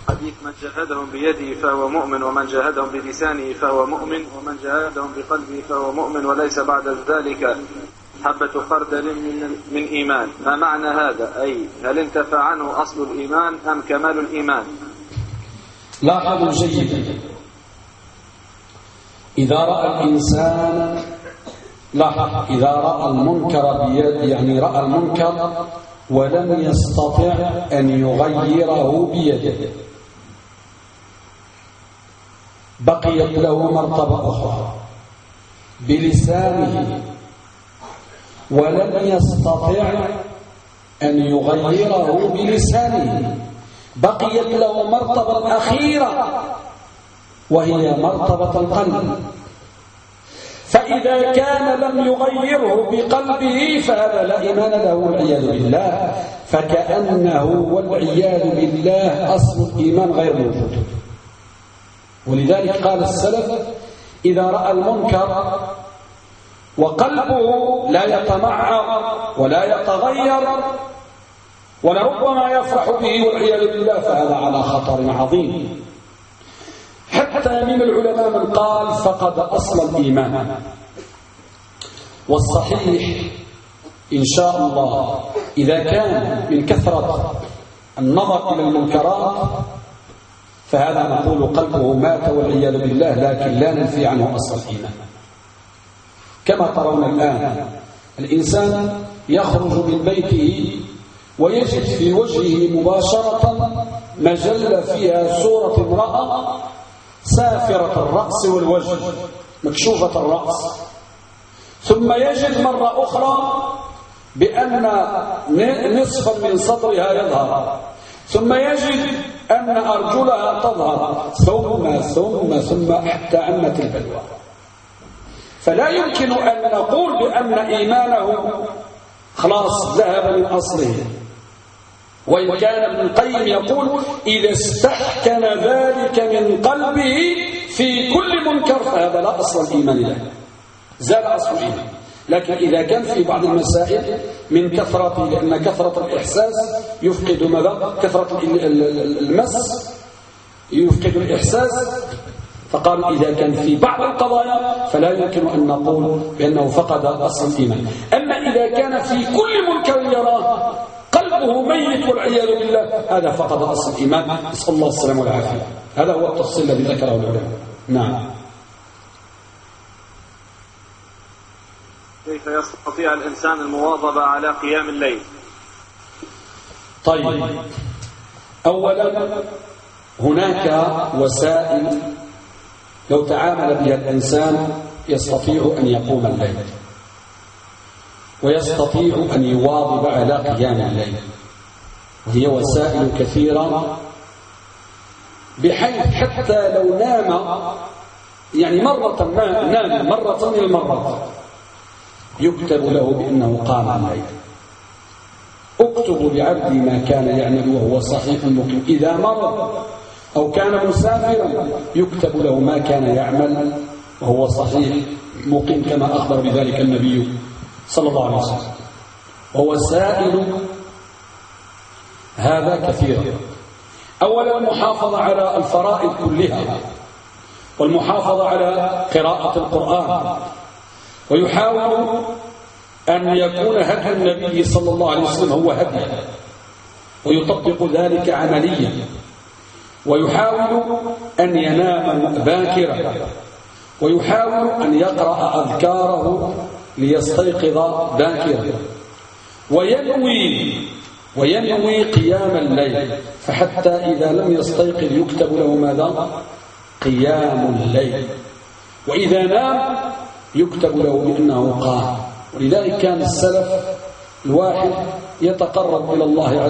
حديث من جاهدهم بيده فهو مؤمن ومن جاهدهم بلسانه فهو مؤمن ومن جاهدهم بقلبه فهو مؤمن وليس بعد ذلك حبة خردل من, من إيمان. ما معنى هذا؟ أي هل انتفى عنه أصل الإيمان أم كمال الإيمان؟ لاحظوا جيدا إذا رأى الإنسان لاحظ إذا رأى المنكر بيد يعني رأى المنكر ولم يستطع أن يغيره بيده. بقيت له مرتبة أخرى. بلسانه ولم يستطع أن يغيره بلسانه. بقيت له مرتبة أخيرة وهي مرتبة القلب. فإذا كان لم يغيره بقلبه فهذا لا إيمان له والعياذ بالله. فكأنه والعياذ بالله أصل الإيمان غير موجود. ولذلك قال السلف إذا رأى المنكر وقلبه لا يتمعر ولا يتغير ولربما يفرح به والعياذ بالله فهذا على خطر عظيم. حتى من العلماء من قال فقد أصل الإيمان والصحيح إن شاء الله إذا كان من كثرة النظر إلى المنكرات فهذا نقول قلبه مات والعياذ بالله لكن لا ننفي عنه أصل الإيمان. كما ترون الآن الإنسان يخرج من بيته ويجد في وجهه مباشرة مجلة فيها صورة امرأة سافرة الرأس والوجه مكشوفة الرأس. ثم يجد مرة أخرى بأن نصفا من صدرها يظهر. ثم يجد أن أرجلها تظهر. ثم ثم ثم حتى أمت البلوى. فلا يمكن أن نقول بأن إيمانه خلاص ذهب من أصله. وإن كان ابن القيم يقول إذا استحكم ذلك من قلبه في كل منكر فهذا لا أصل الإيمان له. زال أصل الإيمان. لكن إذا كان في بعض المسائل من كثرة لأن كثرة الإحساس يفقد ماذا؟ كثرة المس يفقد الإحساس. فقال إذا كان في بعض القضايا فلا يمكن أن نقول بأنه فقد أصل الإيمان. أما إذا كان في كل منكر يراه قلبه ميت والعياذ بالله هذا فقد أصل الإيمان. نسأل الله السلامة والعافية. هذا هو التفصيل الذي ذكره العلماء. نعم. كيف يستطيع الإنسان المواظبة على قيام الليل؟ طيب. أولا هناك وسائل لو تعامل بها الإنسان يستطيع أن يقوم الليل ويستطيع أن يواظب على قيام الليل. وهي وسائل كثيرة بحيث حتى لو نام يعني مرة نام مرة من المرات. يكتب له بأنه قام الليل أكتب لعبدي ما كان يعمل وهو صحيح مقيم. إذا مرض أو كان مسافرا يكتب له ما كان يعمل وهو صحيح مقيم كما أخبر بذلك النبي صلى الله عليه وسلم. ووسائل هذا كثيرا. أولا المحافظة على الفرائض كلها والمحافظة على قراءة القرآن. ويحاول أن يكون هدي النبي صلى الله عليه وسلم هو هدي. ويطبق ذلك عمليا. ويحاول أن ينام باكرا. ويحاول أن يقرأ أذكاره ليستيقظ باكرا. وينوي وينوي قيام الليل. فحتى إذا لم يستيقظ يكتب له ماذا؟ قيام الليل. وإذا نام يكتب له بأنه قام ولذلك كان السلف الواحد يتقرب إلى الله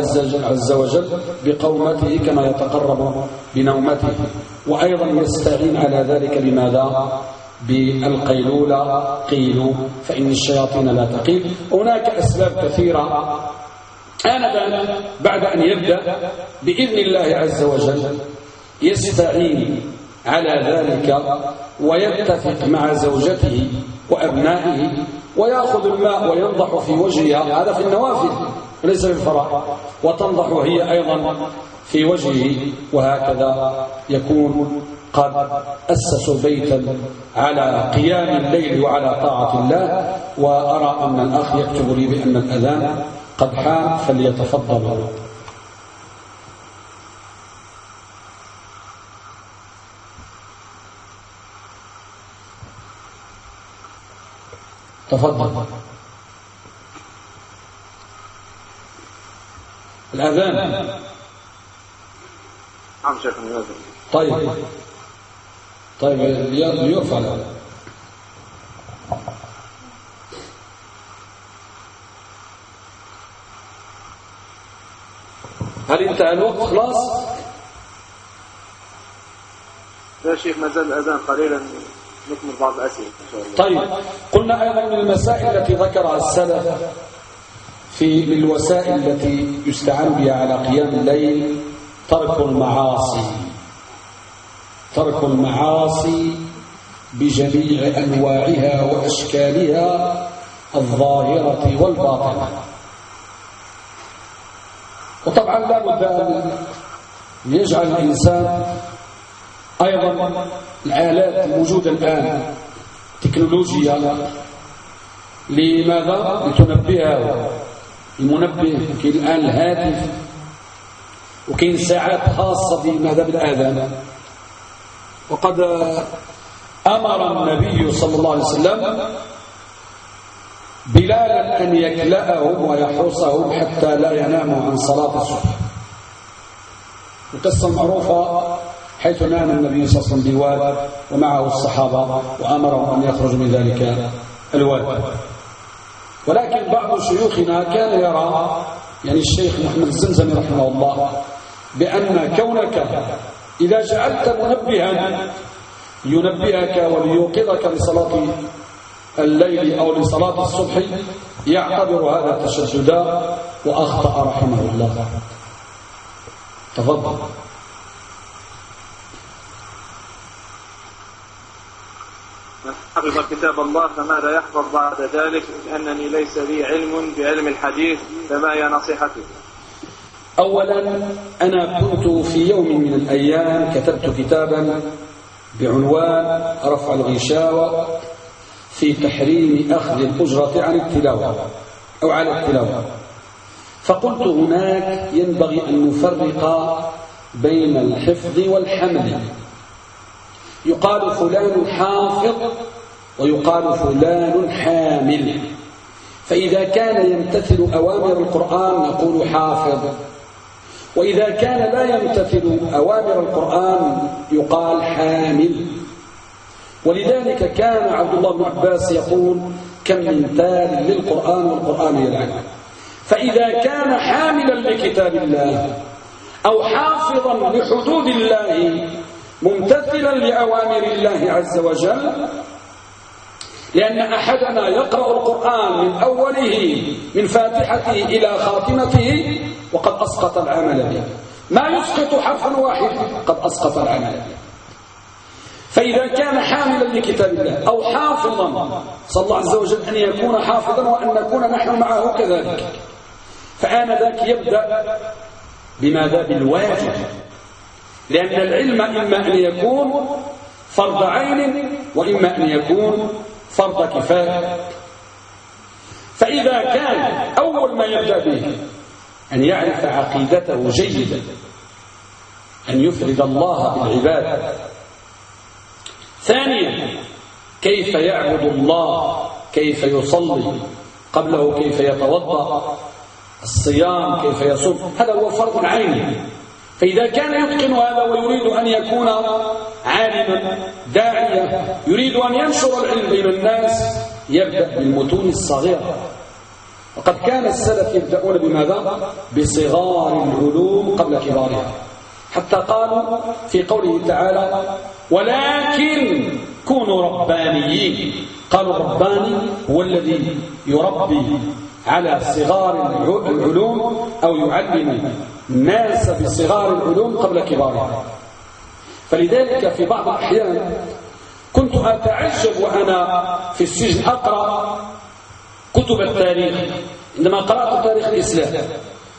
عز وجل, بقومته كما يتقرب بنومته. وأيضا يستعين على ذلك بماذا بالقيلولة قيلوا فإن الشياطين لا تقيل. هناك أسباب كثيرة. أنا بعد أن يبدأ بإذن الله عز وجل يستعين على ذلك ويتفق مع زوجته وأبنائه ويأخذ الماء وينضح في وجهها هذا في النوافل وليس في الفرائض. وتنضح هي أيضا في وجهه وهكذا يكون قد أسسوا بيتا على قيام الليل وعلى طاعة الله. وأرى أن الأخ يكتب لي بأن الأذان قد حان فليتفضل. تفضل. الأذان. نعم شيخنا طيب. طيب الأذان هل انتهى الوقت؟ خلاص؟ يا شيخ ما زال الأذان قليلا. نكمل بعض الأسئلة طيب قلنا أيضا من المسائل التي ذكرها السلف في من الوسائل التي يستعان بها على قيام الليل ترك المعاصي. ترك المعاصي بجميع أنواعها وأشكالها الظاهرة والباطنة. وطبعا لا بد أن يجعل الإنسان أيضا الآلات الموجودة الآن. تكنولوجيا لماذا؟ لتنبهه المنبه كاين الآن الهاتف. وكاين ساعات خاصة بماذا بالآذان وقد أمر النبي صلى الله عليه وسلم بلالا أن يكلأهم ويحرسهم حتى لا يناموا عن صلاة الصبح. القصة المعروفة حيث نام النبي صلى الله عليه وسلم بواد ومعه الصحابة وأمرهم أن يخرجوا من ذلك الواد. ولكن بعض شيوخنا كان يرى يعني الشيخ محمد الزمزمي رحمه الله بأن كونك إذا جعلت منبها ينبهك وليوقظك لصلاة الليل أو لصلاة الصبح يعتبر هذا تشددا وأخطأ رحمه الله. تفضل من حفظ كتاب الله فماذا يحفظ بعد ذلك؟ لأنني ليس لي علم بعلم الحديث فما هي نصيحتي؟ أولا أنا كنت في يوم من الأيام كتبت كتابا بعنوان رفع الغشاوة في تحريم أخذ الأجرة عن التلاوة أو على التلاوة. فقلت هناك ينبغي أن نفرق بين الحفظ والحمل. يقال فلان حافظ ويقال فلان حامل. فإذا كان يمتثل أوامر القرآن نقول حافظ. وإذا كان لا يمتثل أوامر القرآن يقال حامل. ولذلك كان عبد الله بن عباس يقول كم من تال للقرآن والقرآن يلعن. فإذا كان حاملا لكتاب الله أو حافظا لحدود الله ممتثلا لأوامر الله عز وجل لأن أحدنا يقرأ القرآن من أوله من فاتحته إلى خاتمته وقد أسقط العمل به. ما يسقط حرفا واحدا قد أسقط العمل به. فإذا كان حاملا لكتاب الله أو حافظا صلى الله عز وجل أن يكون حافظا وأن نكون نحن معه كذلك. فآنذاك يبدأ بماذا؟ بالواجب. لأن العلم إما أن يكون فرض عين وإما أن يكون فرض كفاية فإذا كان أول ما يبدأ به أن يعرف عقيدته جيدا أن يفرد الله بالعبادة. ثانيا كيف يعبد الله؟ كيف يصلي؟ قبله كيف يتوضأ؟ الصيام كيف يصوم؟ هذا هو فرض عيني. فإذا كان يتقن هذا ويريد أن يكون عالما داعيا يريد أن ينشر العلم بين الناس يبدأ بالمتون الصغيرة. وقد كان السلف يبدأون بماذا؟ بصغار العلوم قبل كبارها. حتى قالوا في قوله تعالى ولكن كونوا ربانيين. قالوا الرباني هو الذي يربي. على صغار العلوم أو يعلم الناس بصغار العلوم قبل كبارها فلذلك في بعض الأحيان كنت أتعجب وأنا في السجن أقرأ كتب التاريخ عندما قرأت تاريخ الإسلام.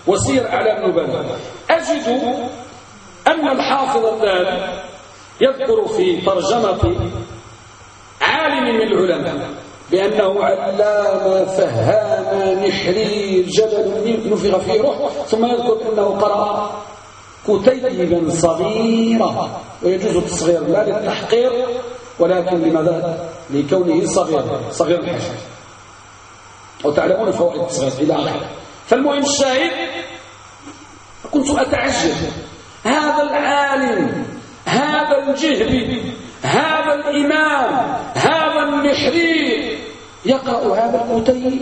وسير أعلام النبلاء أجد أن الحافظ الثاني يذكر في ترجمة عالم من العلماء. بأنه علامة فهام نحري جبل نفغ فيه روح ثم يذكر أنه قرأ كتيبا صغيرا ويجوز التصغير لا للتحقير ولكن لماذا؟ لكونه صغير صغير الحجم وتعلمون فوائد التصغير إلى آخره. فالمهم الشاهد كنت أتعجب. هذا العالم هذا الجهبي هذا الإمام هذا النحري يقرأ هذا الكتيب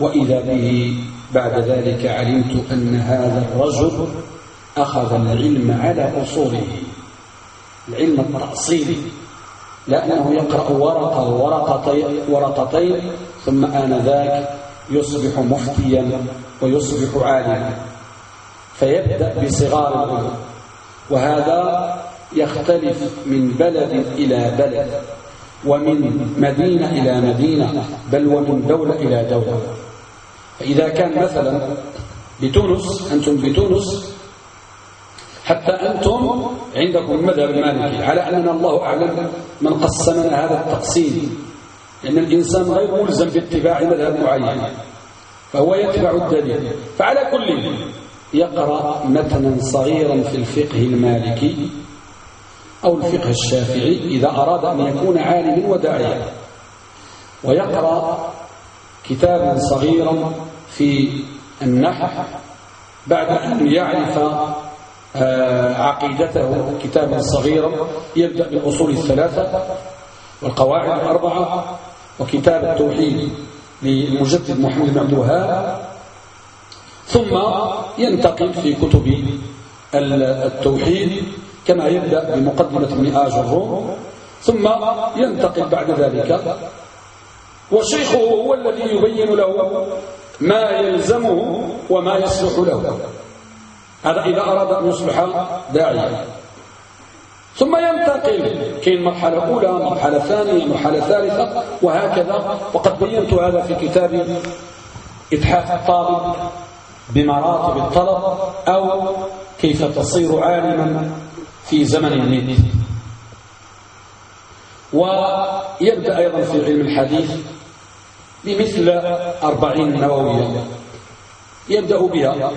وإذا به بعد ذلك علمت أن هذا الرجل أخذ العلم على أصوله. العلم التأصيلي. لأنه يقرأ ورقة ورقتين, ورقتين ثم آنذاك يصبح مفتيا ويصبح عالما. فيبدأ بصغار العلوم. وهذا يختلف من بلد إلى بلد. ومن مدينة إلى مدينة بل ومن دولة إلى دولة. فإذا كان مثلا بتونس أنتم بتونس حتى أنتم عندكم المذهب المالكي على أننا الله أعلم من قسمنا هذا التقسيم لأن الإنسان غير ملزم باتباع مذهب معين فهو يتبع الدليل. فعلى كل يقرأ متنا صغيرا في الفقه المالكي أو الفقه الشافعي إذا أراد أن يكون عالما وداعيا. ويقرأ كتابا صغيرا في النحو بعد أن يعرف آه، عقيدته كتابا صغيرا. يبدأ بالأصول الثلاثة والقواعد الأربعة وكتاب التوحيد للمجدد محمد بن عبد الوهاب. ثم ينتقل في كتب التوحيد كما يبدأ بمقدمة آج الروم ثم ينتقل بعد ذلك. وشيخه هو الذي يبين له ما يلزمه وما يصلح له. هذا إذا أراد أن يصلح داعيا. ثم ينتقل كاين مرحلة أولى مرحلة ثانية مرحلة ثالثة وهكذا. وقد بينت هذا في كتاب إتحاف الطالب بمراتب الطلب أو كيف تصير عالما. في زمن النت ويبدأ أيضا في علم الحديث بمثل أربعين نووية. يبدأ بها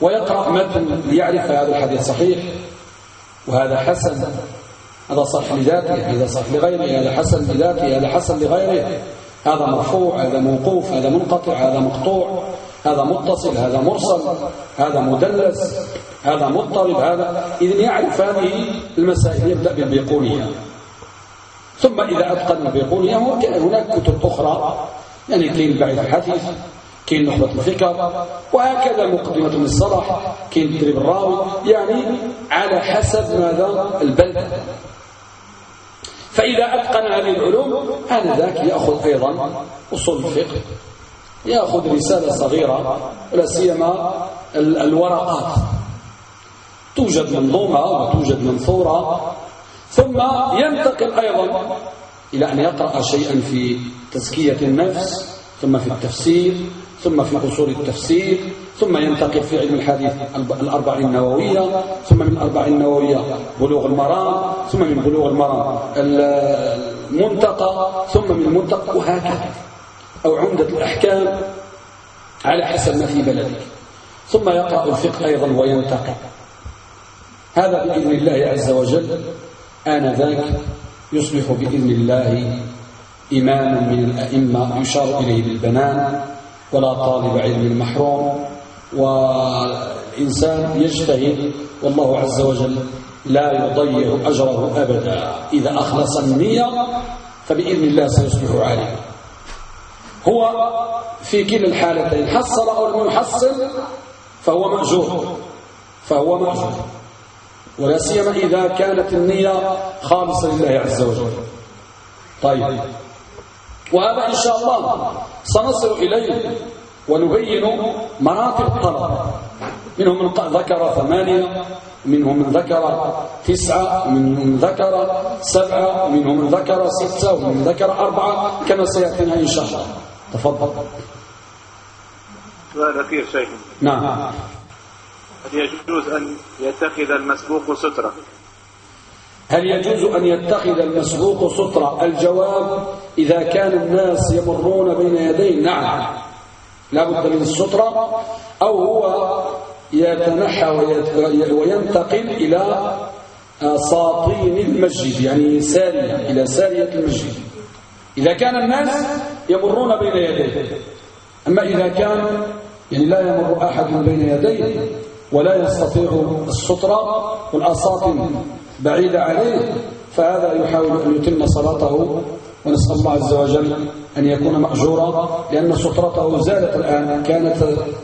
ويقرأ متن ليعرف هذا الحديث صحيح. وهذا حسن. هذا صح لذاته هذا صح لغيره هذا حسن لذاته هذا حسن لغيره. هذا مرفوع هذا موقوف هذا منقطع هذا مقطوع هذا متصل هذا مرسل هذا مدلس. هذا مضطرب هذا إذن يعرف هذه المسائل يبدأ بالبيقونية. ثم إذا أتقن البيقونية هناك كتب أخرى يعني كاين بعيد الحديث كاين نخبة الفكر وهكذا مقدمة الصلاح كاين تدريب الراوي يعني على حسب ماذا؟ البلد. فإذا أتقن هذه العلوم آنذاك يأخذ أيضا أصول الفقه يأخذ رسالة صغيرة لا سيما الورقات. توجد منظومة وتوجد منثورة ثم ينتقل أيضا إلى أن يقرأ شيئا في تزكية النفس ثم في التفسير ثم في أصول التفسير ثم ينتقل في علم الحديث الأربعين النووية ثم من الأربعين النووية بلوغ المرام ثم من بلوغ المرام المنتقى ثم من المنتقى وهكذا. أو عمدة الأحكام على حسب ما في بلدك. ثم يقرأ الفقه أيضا وينتقل. هذا بإذن الله عز وجل آنذاك يصبح بإذن الله إماما من الأئمة يشار إليه بالبنان ولا طالب علم محروم والإنسان يجتهد والله عز وجل لا يضيع أجره أبدا. إذا أخلص النية فبإذن الله سيصبح عالما. هو في كلا الحالتين حصل أو لم يحصل فهو مأجور فهو مأجور. ولا سيما إذا كانت النية خالصة لله عز وجل. طيب. وهذا إن شاء الله سنصل إليه ونبين مراتب الطلب. منهم من ذكر ثمانية منهم من ذكر تسعة ومنهم من ذكر سبعة ومنهم من ذكر ستة ومنهم من ذكر أربعة. كما سيأتينا إن شاء الله. تفضل. سؤال أخير شيخ؟ نعم. هل يجوز أن يتخذ المسبوق سترة؟ هل يجوز أن يتخذ المسبوق سترة؟ الجواب إذا كان الناس يمرون بين يديه نعم. لا بد من السترة أو هو يتنحى وينتقل إلى ساطين المسجد يعني سارية إلى سارية المسجد. إذا كان الناس يمرون بين يديه. أما إذا كان يعني لا يمر أحد بين يديه ولا يستطيع السطرة والأساطين بعيدة عليه فهذا يحاول أن يتم صلاته ونسأل الله عز وجل أن يكون مأجورا لأن سطرته زالت الآن كانت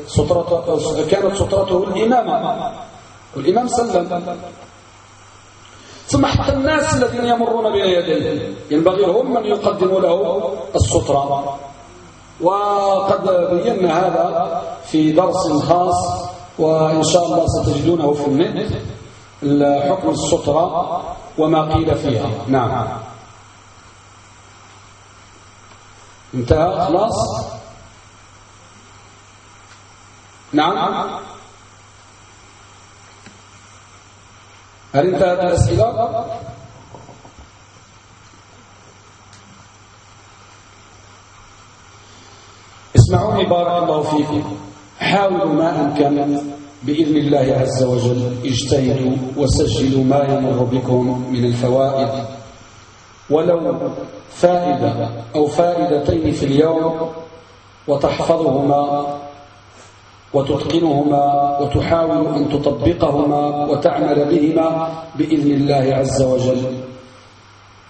سطرته, كانت سطرته الإمامة والإمام سلم ثم حتى الناس الذين يمرون بين يديه ينبغي هم من يقدموا له السطرة وقد بينا هذا في درس خاص وإن شاء الله ستجدونه في النت حكم السطرة وما قيل فيها. نعم. انتهى؟ خلاص؟ نعم. هل انتهت الأسئلة؟ اسمعوني بارك الله فيكم. حاولوا ما أمكن بإذن الله عز وجل اجتهدوا وسجلوا ما يمر بكم من الفوائد. ولو فائدة أو فائدتين في اليوم وتحفظهما وتتقنهما وتحاول أن تطبقهما وتعمل بهما بإذن الله عز وجل.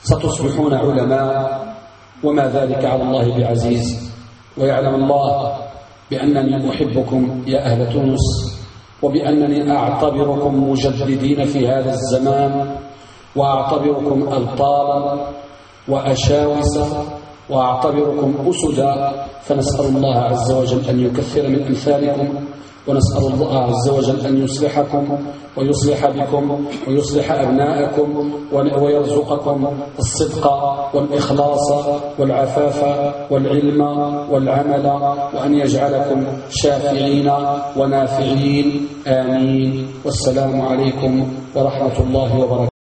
ستصبحون علماء وما ذلك على الله بعزيز. ويعلم الله بأنني أحبكم يا أهل تونس وبأنني أعتبركم مجددين في هذا الزمان وأعتبركم أبطالا وأشاوسا وأعتبركم أسدا فنسأل الله عز وجل أن يكثر من أمثالكم ونسأل الله عز وجل أن يصلحكم ويصلح بكم ويصلح أبناءكم ويرزقكم الصدق والإخلاص والعفاف والعلم والعمل وأن يجعلكم شافعين ونافعين. آمين. والسلام عليكم ورحمة الله وبركاته.